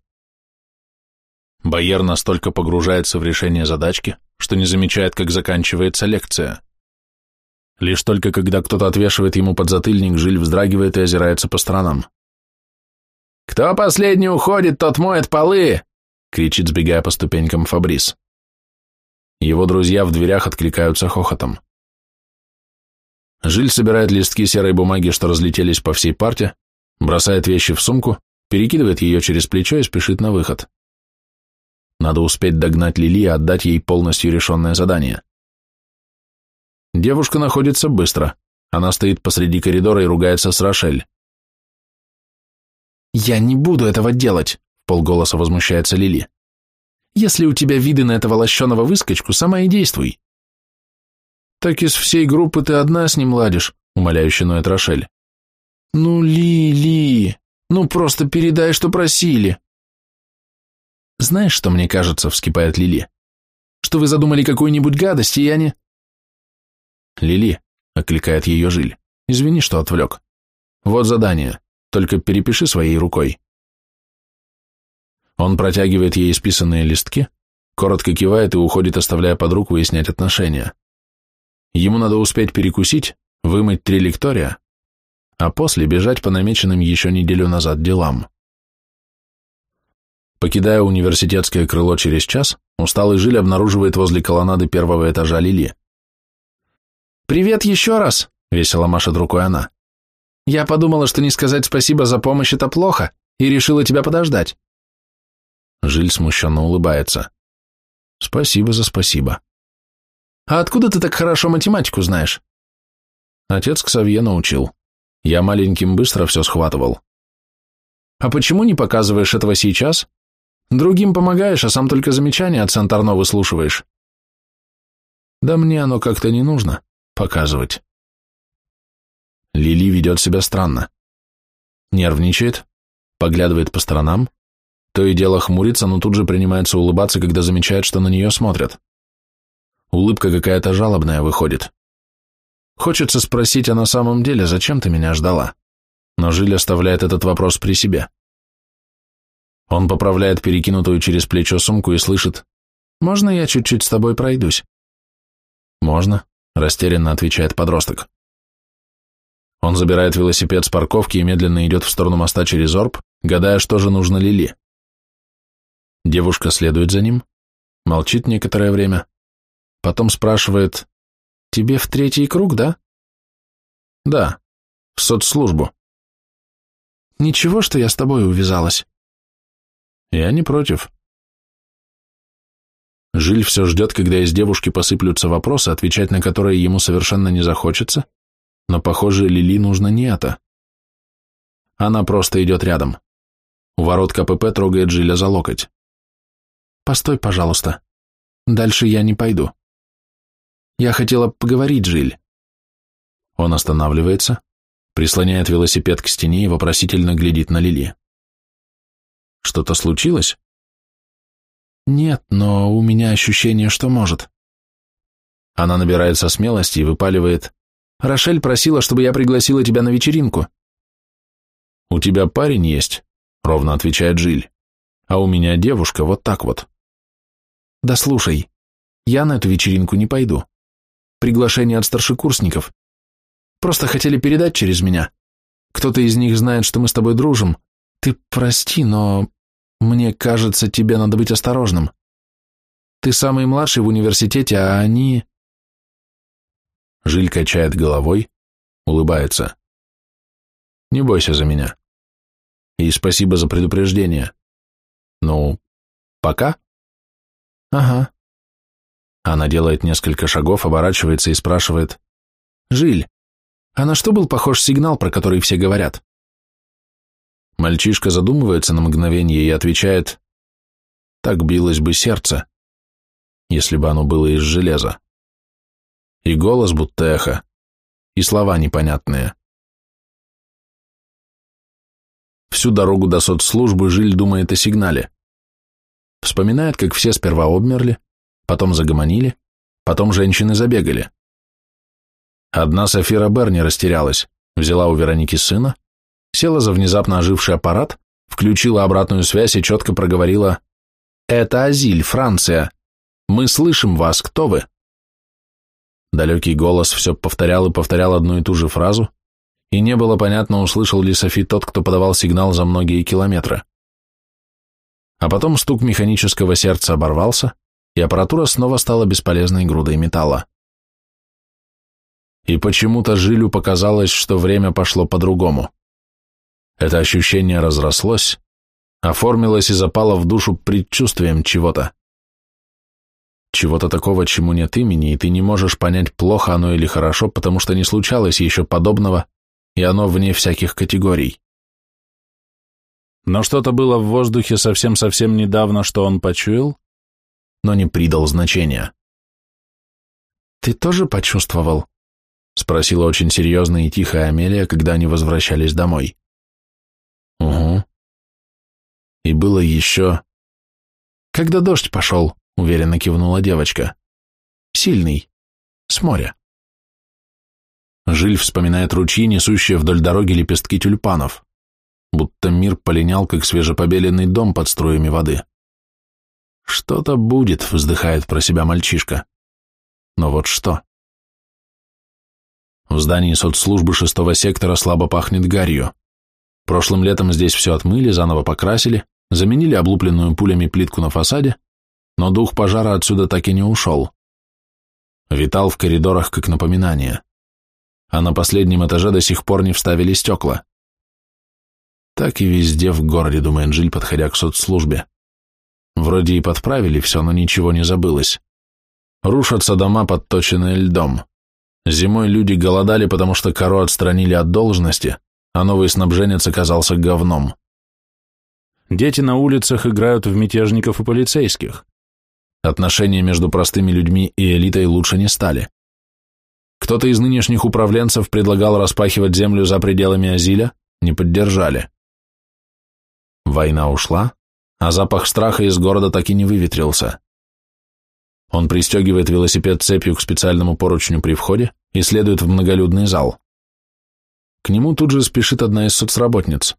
Байер настолько погружается в решение задачки, что не замечает, как заканчивается лекция. Лишь только когда кто-то отвешивает ему подзатыльник, Жиль вздрагивает и озирается по сторонам. «Кто последний уходит, тот моет полы!» — кричит, сбегая по ступенькам Фабрис. Его друзья в дверях откликаются хохотом. Жиль собирает листки серой бумаги, что разлетелись по всей парте, бросает вещи в сумку, перекидывает ее через плечо и спешит на выход. Надо успеть догнать Лили и отдать ей полностью решенное задание. Девушка находится быстро. Она стоит посреди коридора и ругается с Рошель. «Я не буду этого делать», — полголоса возмущается Лили. Если у тебя виды на этого лощеного выскочку, сама и действуй. Так из всей группы ты одна с ним ладишь, умоляюще ноет Рошель. Ну, Ли, Ли, ну просто передай, что просили. Знаешь, что мне кажется, вскипает Лили? Что вы задумали какую-нибудь гадость, и я не... Лили, окликает ее Жиль, извини, что отвлек. Вот задание, только перепиши своей рукой. Он протягивает ей исписанные листки, коротко кивает и уходит, оставляя подруг выяснять отношения. Ему надо успеть перекусить, вымыть три лектория, а после бежать по намеченным еще неделю назад делам. Покидая университетское крыло через час, усталый Жиль обнаруживает возле колоннады первого этажа Лили. «Привет еще раз!» — весело машет рукой она. «Я подумала, что не сказать спасибо за помощь — это плохо, и решила тебя подождать. Жиль смущенно улыбается. Спасибо за спасибо. А откуда ты так хорошо математику знаешь? Отец Ксавье научил. Я маленьким быстро все схватывал. А почему не показываешь этого сейчас? Другим помогаешь, а сам только замечания от Сантарно выслушиваешь. Да мне оно как-то не нужно показывать. Лили ведет себя странно. Нервничает, поглядывает по сторонам, то и дело хмурится, но тут же принимается улыбаться, когда замечает, что на нее смотрят. Улыбка какая-то жалобная выходит. Хочется спросить, а на самом деле, зачем ты меня ждала? Но Жиль оставляет этот вопрос при себе. Он поправляет перекинутую через плечо сумку и слышит, «Можно я чуть-чуть с тобой пройдусь?» «Можно», — растерянно отвечает подросток. Он забирает велосипед с парковки и медленно идет в сторону моста через Орб, гадая, что же нужно Лили. Девушка следует за ним, молчит некоторое время, потом спрашивает, «Тебе в третий круг, да?» «Да, в соцслужбу». «Ничего, что я с тобой увязалась?» «Я не против». Жиль все ждет, когда из девушки посыплются вопросы, отвечать на которые ему совершенно не захочется, Но, похоже, Лили нужно не это. Она просто идет рядом. У ворот КПП трогает Жиля за локоть. «Постой, пожалуйста. Дальше я не пойду. Я хотела поговорить, Жиль». Он останавливается, прислоняет велосипед к стене и вопросительно глядит на Лили. «Что-то случилось?» «Нет, но у меня ощущение, что может». Она набирается смелости и выпаливает. «Рошель просила, чтобы я пригласила тебя на вечеринку». «У тебя парень есть?» — ровно отвечает Жиль. «А у меня девушка вот так вот». «Да слушай, я на эту вечеринку не пойду. Приглашение от старшекурсников. Просто хотели передать через меня. Кто-то из них знает, что мы с тобой дружим. Ты прости, но мне кажется, тебе надо быть осторожным. Ты самый младший в университете, а они...» Жиль качает головой, улыбается. «Не бойся за меня. И спасибо за предупреждение. Ну, пока?» «Ага». Она делает несколько шагов, оборачивается и спрашивает. «Жиль, а на что был похож сигнал, про который все говорят? Мальчишка задумывается на мгновение и отвечает, так билось бы сердце, если бы оно было из железа. И голос будто эхо, и слова непонятные. Всю дорогу до соцслужбы Жиль думает о сигнале. Вспоминает, как все сперва обмерли, потом загомонили, потом женщины забегали. Одна Софира Берни растерялась, взяла у Вероники сына, села за внезапно оживший аппарат, включила обратную связь и четко проговорила «Это Азиль, Франция. Мы слышим вас, кто вы?» Далекий голос все повторял и повторял одну и ту же фразу, и не было понятно, услышал ли Софи тот, кто подавал сигнал за многие километры. А потом стук механического сердца оборвался, и аппаратура снова стала бесполезной грудой металла и почему-то Жилю показалось, что время пошло по-другому. Это ощущение разрослось, оформилось и запало в душу предчувствием чего-то. Чего-то такого, чему нет имени, и ты не можешь понять, плохо оно или хорошо, потому что не случалось еще подобного, и оно вне всяких категорий. Но что-то было в воздухе совсем-совсем недавно, что он почуял, но не придал значения. «Ты тоже почувствовал?» Спросила очень серьезно и тихо Амелия, когда они возвращались домой. И было еще... Когда дождь пошел, уверенно кивнула девочка. Сильный. С моря. Жиль вспоминает ручьи, несущие вдоль дороги лепестки тюльпанов, будто мир полинял, как свежепобеленный дом под струями воды. «Что-то будет», — вздыхает про себя мальчишка. «Но вот что?» В здании соцслужбы шестого сектора слабо пахнет гарью. Прошлым летом здесь все отмыли, заново покрасили, заменили облупленную пулями плитку на фасаде, но дух пожара отсюда так и не ушел. Витал в коридорах как напоминание. А на последнем этаже до сих пор не вставили стекла. Так и везде в городе, думает Джиль, подходя к соцслужбе. Вроде и подправили все, но ничего не забылось. Рушатся дома, подточенные льдом. Зимой люди голодали, потому что кору отстранили от должности, а новый снабженец оказался говном. Дети на улицах играют в мятежников и полицейских. Отношения между простыми людьми и элитой лучше не стали. Кто-то из нынешних управленцев предлагал распахивать землю за пределами Азиля, не поддержали. Война ушла, а запах страха из города так и не выветрился. Он пристегивает велосипед цепью к специальному поручню при входе и следует в многолюдный зал. К нему тут же спешит одна из соцработниц.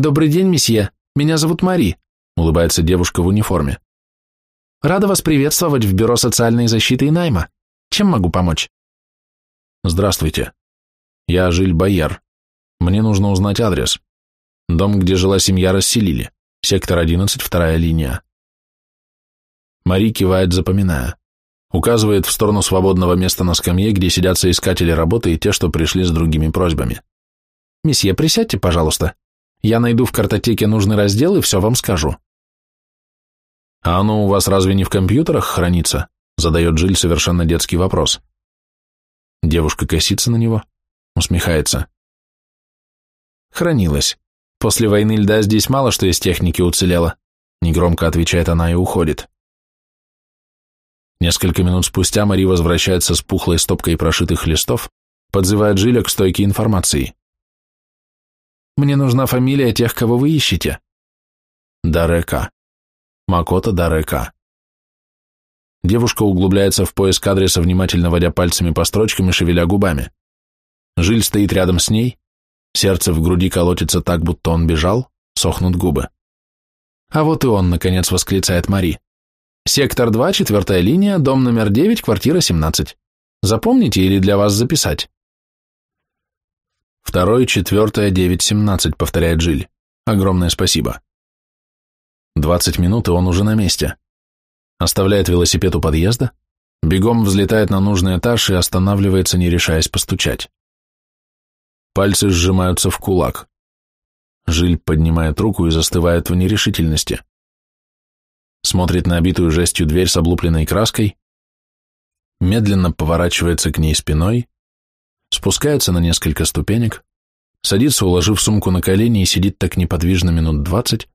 «Добрый день, месье. Меня зовут Мари», — улыбается девушка в униформе. «Рада вас приветствовать в Бюро социальной защиты и найма. Чем могу помочь?» «Здравствуйте. Я Жиль Байер. Мне нужно узнать адрес. Дом, где жила семья, расселили. Сектор 11, вторая линия. Мари кивает, запоминая. Указывает в сторону свободного места на скамье, где сидят соискатели работы и те, что пришли с другими просьбами. «Месье, присядьте, пожалуйста. Я найду в картотеке нужный раздел и все вам скажу». «А оно у вас разве не в компьютерах хранится?» задает Джиль совершенно детский вопрос. Девушка косится на него, усмехается. Хранилась. После войны льда здесь мало что из техники уцелело. Негромко отвечает она и уходит. Несколько минут спустя Мари возвращается с пухлой стопкой прошитых листов, подзывает Жиля к стойке информации. «Мне нужна фамилия тех, кого вы ищете». Дарека. Макота Дарека. Девушка углубляется в поиск адреса, внимательно водя пальцами по строчкам и шевеля губами. Жиль стоит рядом с ней, сердце в груди колотится так, будто он бежал, сохнут губы. А вот и он, наконец, восклицает Мари. Сектор 2, четвертая линия, дом номер 9, квартира 17. Запомните или для вас записать? Второй, четвертая, девять, семнадцать, повторяет Жиль. Огромное спасибо. Двадцать минут, и он уже на месте оставляет велосипед у подъезда, бегом взлетает на нужный этаж и останавливается, не решаясь постучать. Пальцы сжимаются в кулак. Жиль поднимает руку и застывает в нерешительности. Смотрит на обитую жестью дверь с облупленной краской, медленно поворачивается к ней спиной, спускается на несколько ступенек, садится, уложив сумку на колени и сидит так неподвижно минут двадцать,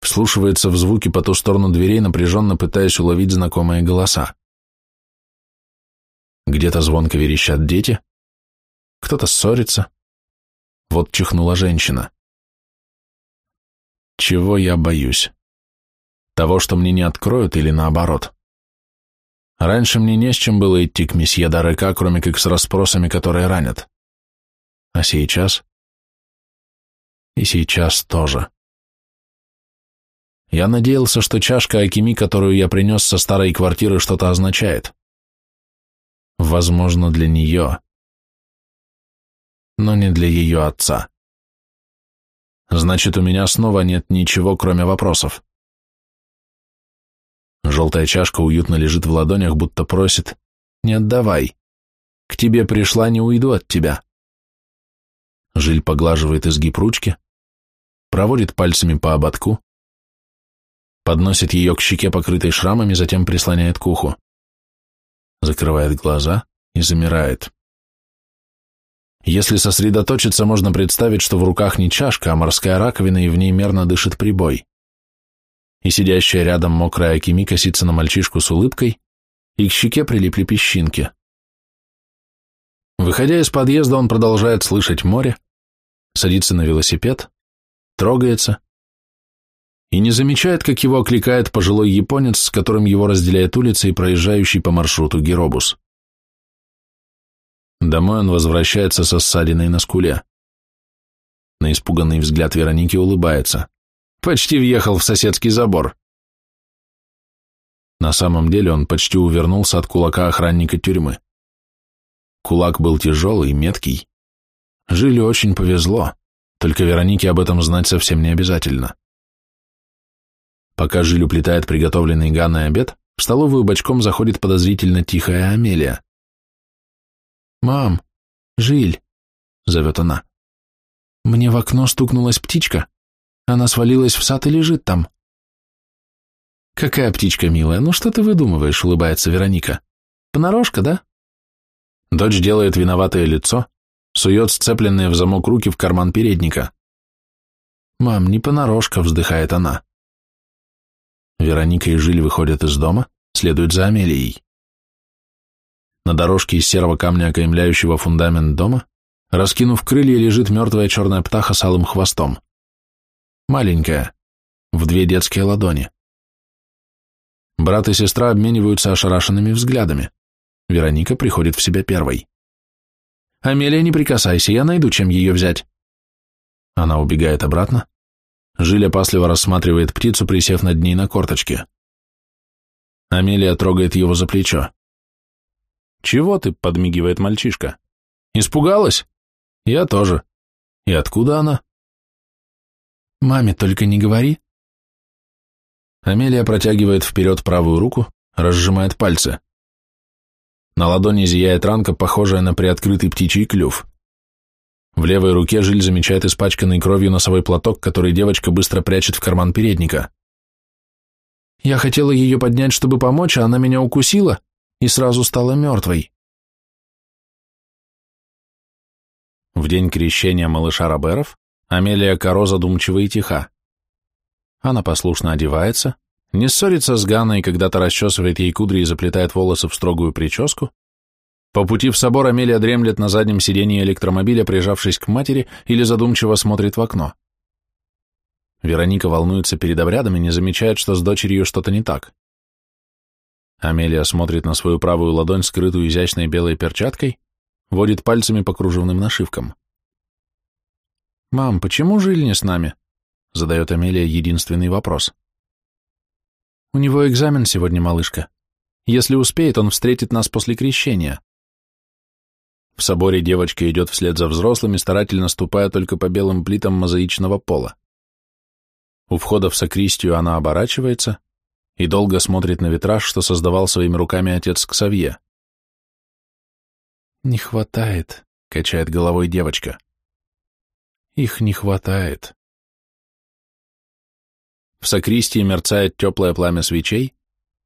вслушивается в звуки по ту сторону дверей, напряженно пытаясь уловить знакомые голоса. Где-то звонко верещат дети, кто-то ссорится. Вот чихнула женщина. Чего я боюсь? Того, что мне не откроют или наоборот? Раньше мне не с чем было идти к месье Дарека, кроме как с расспросами, которые ранят. А сейчас? И сейчас тоже. Я надеялся, что чашка Акими, которую я принес со старой квартиры, что-то означает. Возможно, для нее. Но не для ее отца. Значит, у меня снова нет ничего, кроме вопросов. Желтая чашка уютно лежит в ладонях, будто просит «Не отдавай. К тебе пришла, не уйду от тебя». Жиль поглаживает изгиб ручки, проводит пальцами по ободку, подносит ее к щеке, покрытой шрамами, затем прислоняет к уху. Закрывает глаза и замирает. Если сосредоточиться, можно представить, что в руках не чашка, а морская раковина, и в ней мерно дышит прибой. И сидящая рядом мокрая Акими косится на мальчишку с улыбкой, и к щеке прилипли песчинки. Выходя из подъезда, он продолжает слышать море, садится на велосипед, трогается, и не замечает, как его окликает пожилой японец, с которым его разделяет улица и проезжающий по маршруту геробус. Домой он возвращается со ссадиной на скуле. На испуганный взгляд Вероники улыбается. Почти въехал в соседский забор. На самом деле он почти увернулся от кулака охранника тюрьмы. Кулак был тяжелый, меткий. Жили очень повезло, только Веронике об этом знать совсем не обязательно. Пока Жиль уплетает приготовленный Ганной обед, в столовую бочком заходит подозрительно тихая Амелия. «Мам, Жиль», — зовет она, — «мне в окно стукнулась птичка. Она свалилась в сад и лежит там». «Какая птичка, милая? Ну что ты выдумываешь?» — улыбается Вероника. «Понарошка, да?» Дочь делает виноватое лицо, сует сцепленные в замок руки в карман передника. «Мам, не понарошка», — вздыхает она. Вероника и Жиль выходят из дома, следуют за Амелией. На дорожке из серого камня, окаймляющего фундамент дома, раскинув крылья, лежит мертвая черная птаха с алым хвостом. Маленькая, в две детские ладони. Брат и сестра обмениваются ошарашенными взглядами. Вероника приходит в себя первой. «Амелия, не прикасайся, я найду, чем ее взять». Она убегает обратно, Жиль опасливо рассматривает птицу, присев над ней на корточке. Амелия трогает его за плечо. «Чего ты?» — подмигивает мальчишка. «Испугалась?» «Я тоже. И откуда она?» «Маме только не говори». Амелия протягивает вперед правую руку, разжимает пальцы. На ладони зияет ранка, похожая на приоткрытый птичий клюв. В левой руке Жиль замечает испачканный кровью носовой платок, который девочка быстро прячет в карман передника. Я хотела ее поднять, чтобы помочь, а она меня укусила и сразу стала мертвой. В день крещения малыша Роберов Амелия Каро задумчива и тиха. Она послушно одевается, не ссорится с Ганной, когда-то расчесывает ей кудри и заплетает волосы в строгую прическу. По пути в собор Амелия дремлет на заднем сиденье электромобиля, прижавшись к матери, или задумчиво смотрит в окно. Вероника волнуется перед обрядом и не замечает, что с дочерью что-то не так. Амелия смотрит на свою правую ладонь, скрытую изящной белой перчаткой, водит пальцами по кружевным нашивкам. «Мам, почему Жиль не с нами?» — задает Амелия единственный вопрос. «У него экзамен сегодня, малышка. Если успеет, он встретит нас после крещения». В соборе девочка идет вслед за взрослыми, старательно ступая только по белым плитам мозаичного пола. У входа в сакристию она оборачивается и долго смотрит на витраж, что создавал своими руками отец Ксавье. «Не хватает», — качает головой девочка. «Их не хватает». В сакристии мерцает теплое пламя свечей,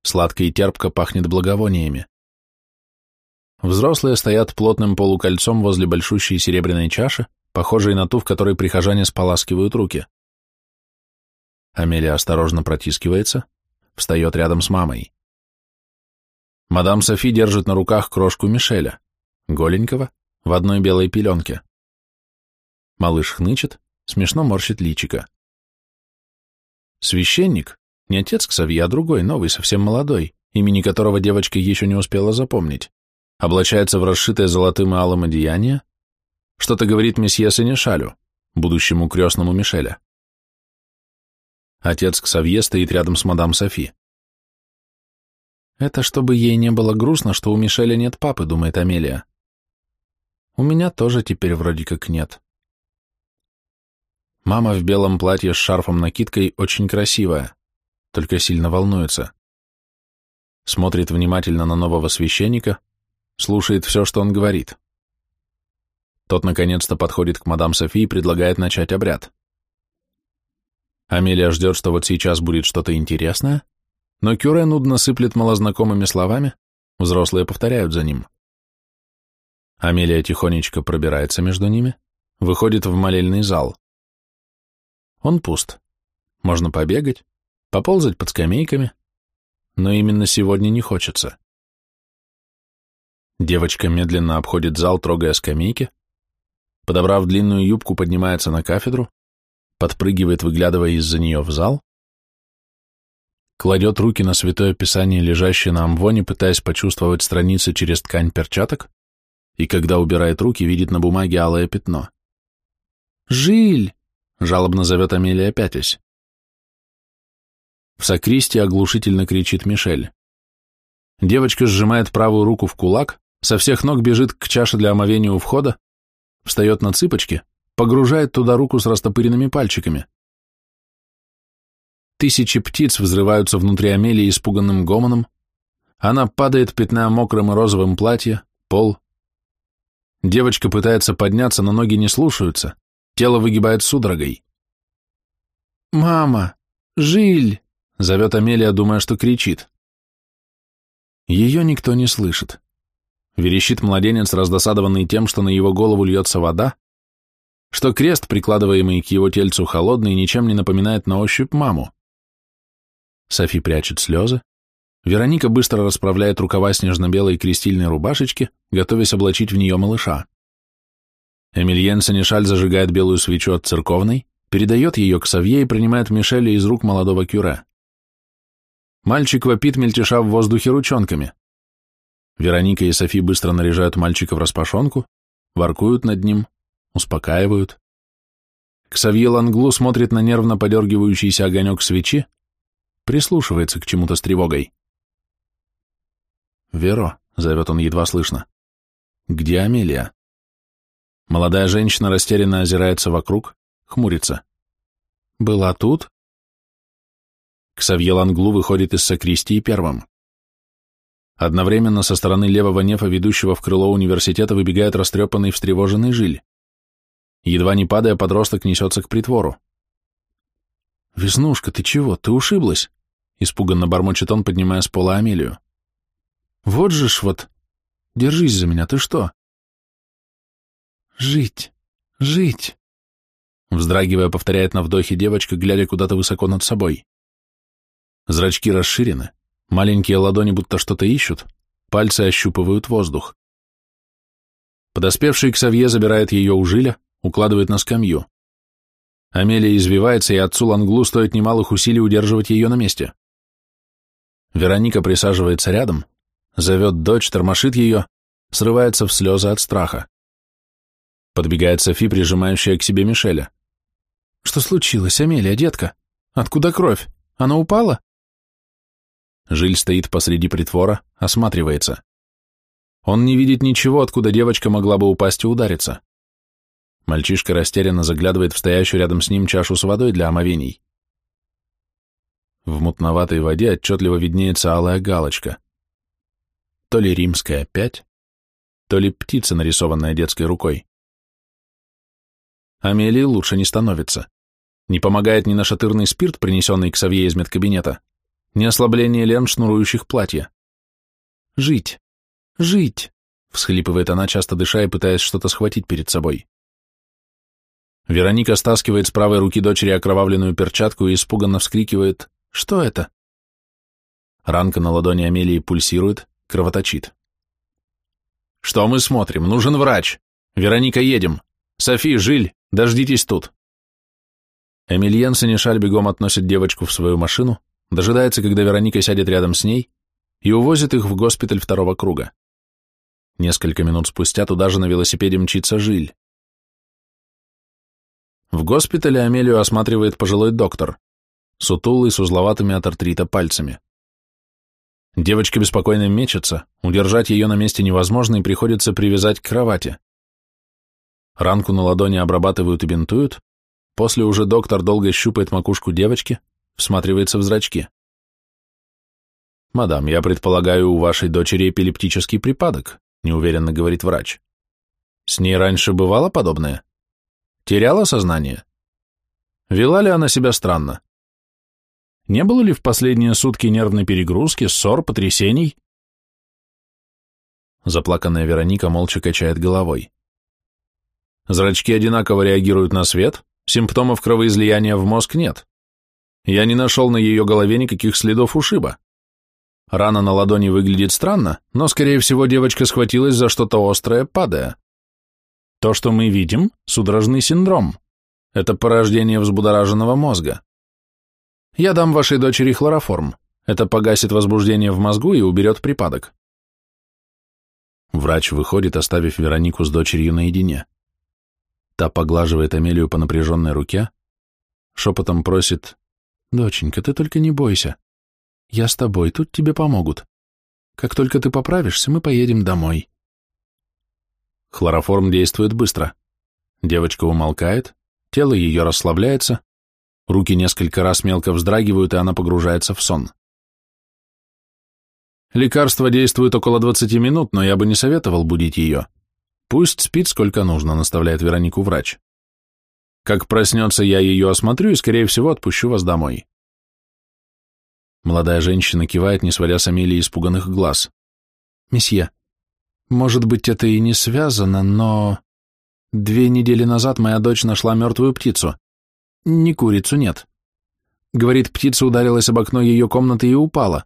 сладко и терпко пахнет благовониями. Взрослые стоят плотным полукольцом возле большущей серебряной чаши, похожей на ту, в которой прихожане споласкивают руки. Амелия осторожно протискивается, встает рядом с мамой. Мадам Софи держит на руках крошку Мишеля, голенького, в одной белой пеленке. Малыш хнычет, смешно морщит личика. Священник, не отец Ксавьи, а другой, новый, совсем молодой, имени которого девочка еще не успела запомнить, облачается в расшитое золотым и алым одеяние, что-то говорит месье Сенешалю, будущему крестному Мишеля. Отец Ксавье стоит рядом с мадам Софи. «Это чтобы ей не было грустно, что у Мишеля нет папы», — думает Амелия. «У меня тоже теперь вроде как нет». Мама в белом платье с шарфом-накидкой очень красивая, только сильно волнуется. Смотрит внимательно на нового священника, слушает все, что он говорит. Тот наконец-то подходит к мадам Софи и предлагает начать обряд. Амелия ждет, что вот сейчас будет что-то интересное, но Кюре нудно сыплет малознакомыми словами, взрослые повторяют за ним. Амелия тихонечко пробирается между ними, выходит в молельный зал. Он пуст. Можно побегать, поползать под скамейками, но именно сегодня не хочется. Девочка медленно обходит зал, трогая скамейки, подобрав длинную юбку, поднимается на кафедру, подпрыгивает, выглядывая из-за нее в зал, кладет руки на святое писание, лежащее на амвоне, пытаясь почувствовать страницы через ткань перчаток, и когда убирает руки, видит на бумаге алое пятно. «Жиль!» — жалобно зовет Амелия пятясь. В сакристии оглушительно кричит Мишель. Девочка сжимает правую руку в кулак, со всех ног бежит к чаше для омовения у входа, встает на цыпочки — погружает туда руку с растопыренными пальчиками. Тысячи птиц взрываются внутри Амелии испуганным гомоном, она падает, пятная мокрым и розовым платье, пол. Девочка пытается подняться, но ноги не слушаются, тело выгибает судорогой. «Мама! Жиль!» — зовет Амелия, думая, что кричит. Ее никто не слышит. Верещит младенец, раздосадованный тем, что на его голову льется вода, что крест, прикладываемый к его тельцу холодный, ничем не напоминает на ощупь маму. Софи прячет слезы. Вероника быстро расправляет рукава снежно-белой крестильной рубашечки, готовясь облачить в нее малыша. Эмильен Санишаль зажигает белую свечу от церковной, передает ее к Савье и принимает Мишеля из рук молодого кюре. Мальчик вопит, мельтеша в воздухе ручонками. Вероника и Софи быстро наряжают мальчика в распашонку, воркуют над ним, успокаивают. Ксавье Ланглу смотрит на нервно подергивающийся огонек свечи, прислушивается к чему-то с тревогой. «Веро», — зовет он едва слышно, — «где Амелия?» Молодая женщина растерянно озирается вокруг, хмурится. «Была тут?» Ксавье Ланглу выходит из сакристии первым. Одновременно со стороны левого нефа, ведущего в крыло университета, выбегает растрепанный встревоженный жиль. Едва не падая, подросток несется к притвору. «Веснушка, ты чего? Ты ушиблась?» Испуганно бормочет он, поднимая с пола Амелию. «Вот же ж вот! Держись за меня, ты что?» «Жить!» Жить. Вздрагивая, повторяет на вдохе девочка, глядя куда-то высоко над собой. Зрачки расширены, маленькие ладони будто что-то ищут, пальцы ощупывают воздух. Подоспевший к Савье забирает ее у жиля, укладывает на скамью. Амелия извивается, и отцу Ланглу стоит немалых усилий удерживать ее на месте. Вероника присаживается рядом, зовет дочь, тормошит ее, срывается в слезы от страха. Подбегает Софи, прижимающая к себе Мишеля. «Что случилось, Амелия, детка? Откуда кровь? Она упала?» Жиль стоит посреди притвора, осматривается. Он не видит ничего, откуда девочка могла бы упасть и удариться. Мальчишка растерянно заглядывает в стоящую рядом с ним чашу с водой для омовений. В мутноватой воде отчетливо виднеется алая галочка. То ли римская пять, то ли птица, нарисованная детской рукой. Амелии лучше не становится. Не помогает ни нашатырный спирт, принесенный к Савье из медкабинета, ни ослабление лент, шнурующих платья. «Жить! Жить!» — всхлипывает она, часто дыша и пытаясь что-то схватить перед собой. Вероника стаскивает с правой руки дочери окровавленную перчатку и испуганно вскрикивает «Что это?». Ранка на ладони Амелии пульсирует, кровоточит. «Что мы смотрим? Нужен врач! Вероника, едем! Софи, Жиль, дождитесь тут!» Эмильен Сенешаль бегом относит девочку в свою машину, дожидается, когда Вероника сядет рядом с ней, и увозит их в госпиталь второго круга. Несколько минут спустя туда же на велосипеде мчится Жиль. В госпитале Амелию осматривает пожилой доктор, сутулый, с узловатыми от артрита пальцами. Девочка беспокойно мечется, удержать ее на месте невозможно и приходится привязать к кровати. Ранку на ладони обрабатывают и бинтуют, после уже доктор долго щупает макушку девочки, всматривается в зрачки. «Мадам, я предполагаю, у вашей дочери эпилептический припадок», неуверенно говорит врач. «С ней раньше бывало подобное?» Теряла сознание? Вела ли она себя странно? Не было ли в последние сутки нервной перегрузки, ссор, потрясений? Заплаканная Вероника молча качает головой. Зрачки одинаково реагируют на свет, симптомов кровоизлияния в мозг нет. Я не нашел на ее голове никаких следов ушиба. Рана на ладони выглядит странно, но, скорее всего, девочка схватилась за что-то острое, падая. То, что мы видим, судорожный синдром. Это порождение взбудораженного мозга. Я дам вашей дочери хлороформ. Это погасит возбуждение в мозгу и уберет припадок. Врач выходит, оставив Веронику с дочерью наедине. Та поглаживает Амелию по напряженной руке, шепотом просит, «Доченька, ты только не бойся. Я с тобой, тут тебе помогут. Как только ты поправишься, мы поедем домой». Хлороформ действует быстро. Девочка умолкает, тело ее расслабляется, руки несколько раз мелко вздрагивают, и она погружается в сон. Лекарство действует около 20 минут, но я бы не советовал будить ее. Пусть спит сколько нужно, наставляет Веронику врач. Как проснется, я ее осмотрю и, скорее всего, отпущу вас домой. Молодая женщина кивает, не сводя с Амелии испуганных глаз. «Месье, может быть, это и не связано, но... Две недели назад моя дочь нашла мертвую птицу. Не курицу, нет. Говорит, птица ударилась об окно ее комнаты и упала.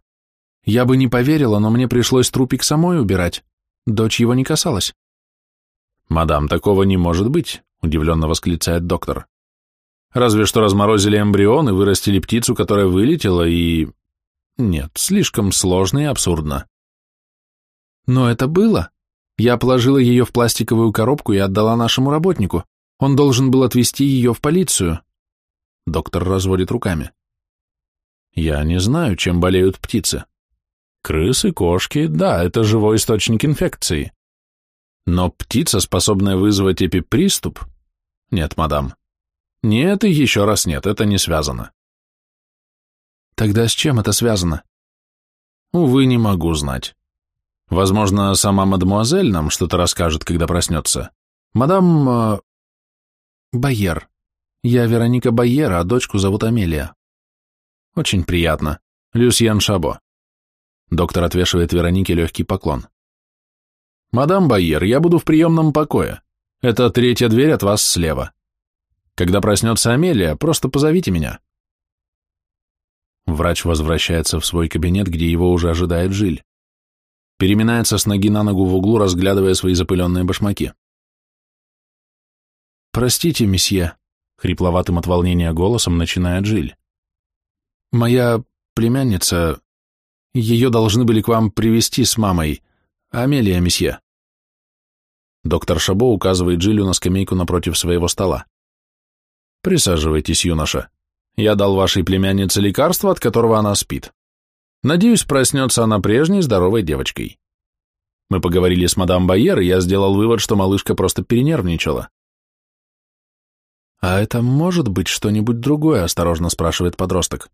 Я бы не поверила, но мне пришлось трупик самой убирать. Дочь его не касалась. «Мадам, такого не может быть», — удивленно восклицает доктор. «Разве что разморозили эмбрион и вырастили птицу, которая вылетела, и...» «Нет, слишком сложно и абсурдно». Но это было. Я положила ее в пластиковую коробку и отдала нашему работнику. Он должен был отвезти ее в полицию. Доктор разводит руками. Я не знаю, чем болеют птицы. Крысы, кошки, да, это живой источник инфекции. Но птица, способная вызвать эпиприступ? Нет, мадам. Нет и еще раз нет, это не связано. Тогда с чем это связано? Увы, не могу знать. Возможно, сама мадемуазель нам что-то расскажет, когда проснется. Мадам... Э, Байер. Я Вероника Байера, а дочку зовут Амелия. Очень приятно. Люсьен Шабо. Доктор отвешивает Веронике легкий поклон. Мадам Байер, я буду в приемном покое. Это третья дверь от вас слева. Когда проснется Амелия, просто позовите меня. Врач возвращается в свой кабинет, где его уже ожидает Жиль. Переминается с ноги на ногу в углу, разглядывая свои запыленные башмаки. «Простите, месье», — хрипловатым от волнения голосом начинает Жиль. «Моя племянница... Ее должны были к вам привести с мамой. Амелия, месье». Доктор Шабо указывает Джилю на скамейку напротив своего стола. «Присаживайтесь, юноша. Я дал вашей племяннице лекарство, от которого она спит. Надеюсь, проснется она прежней здоровой девочкой. Мы поговорили с мадам Байер, и я сделал вывод, что малышка просто перенервничала. «А это может быть что-нибудь другое?» – осторожно спрашивает подросток.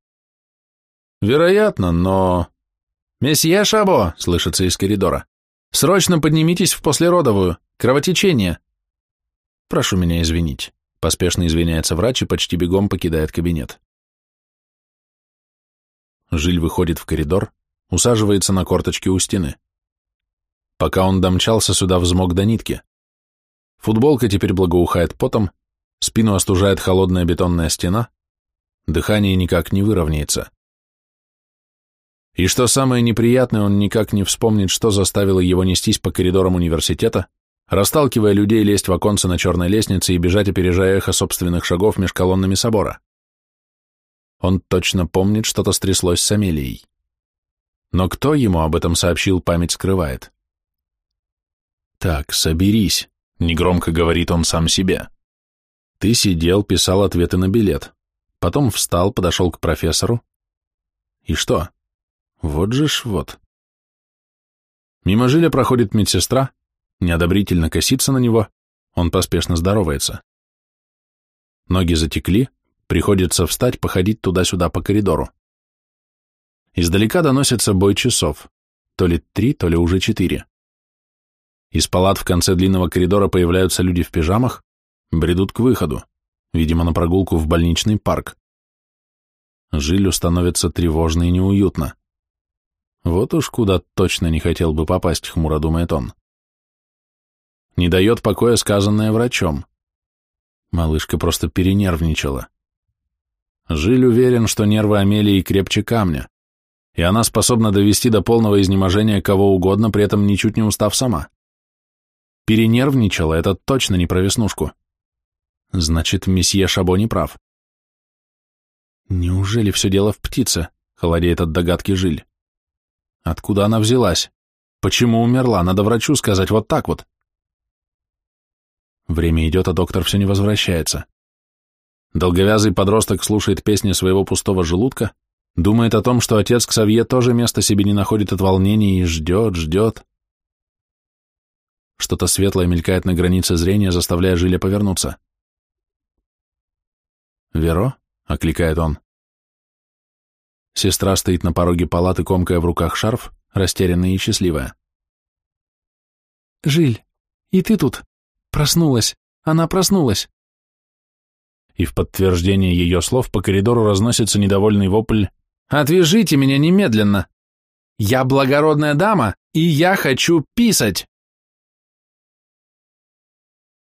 «Вероятно, но...» «Месье Шабо!» – слышится из коридора. «Срочно поднимитесь в послеродовую. Кровотечение!» «Прошу меня извинить», – поспешно извиняется врач и почти бегом покидает кабинет. Жиль выходит в коридор, усаживается на корточки у стены. Пока он домчался сюда, взмок до нитки. Футболка теперь благоухает потом, Спину остужает холодная бетонная стена, дыхание никак не выровняется. И что самое неприятное, он никак не вспомнит, что заставило его нестись по коридорам университета, расталкивая людей лезть в оконце на черной лестнице и бежать, опережая эхо собственных шагов меж колоннами собора. Он точно помнит, что-то стряслось с Амелией. Но кто ему об этом сообщил, память скрывает. «Так, соберись», — негромко говорит он сам себе. Ты сидел, писал ответы на билет. Потом встал, подошел к профессору. И что? Вот же ж вот. Мимо Жиля проходит медсестра, неодобрительно косится на него, он поспешно здоровается. Ноги затекли, приходится встать, походить туда-сюда по коридору. Издалека доносится бой часов, то ли три, то ли уже четыре. Из палат в конце длинного коридора появляются люди в пижамах, Бредут к выходу, видимо, на прогулку в больничный парк. Жилю становится тревожно и неуютно. Вот уж куда точно не хотел бы попасть, хмуро думает он. Не дает покоя сказанное врачом. Малышка просто перенервничала. Жиль уверен, что нервы Амелии крепче камня, и она способна довести до полного изнеможения кого угодно, при этом ничуть не устав сама. Перенервничала, это точно не про веснушку. Значит, месье Шабо не прав. Неужели все дело в птице? Холодеет от догадки Жиль. Откуда она взялась? Почему умерла? Надо врачу сказать вот так вот. Время идет, а доктор все не возвращается. Долговязый подросток слушает песни своего пустого желудка, думает о том, что отец Ксавье тоже места себе не находит от волнения и ждет, ждет. Что-то светлое мелькает на границе зрения, заставляя Жиля повернуться. «Веро?» — окликает он. Сестра стоит на пороге палаты, комкая в руках шарф, растерянная и счастливая. «Жиль, и ты тут? Проснулась. Она проснулась!» И в подтверждение ее слов по коридору разносится недовольный вопль «Отвяжите меня немедленно! Я благородная дама, и я хочу писать!»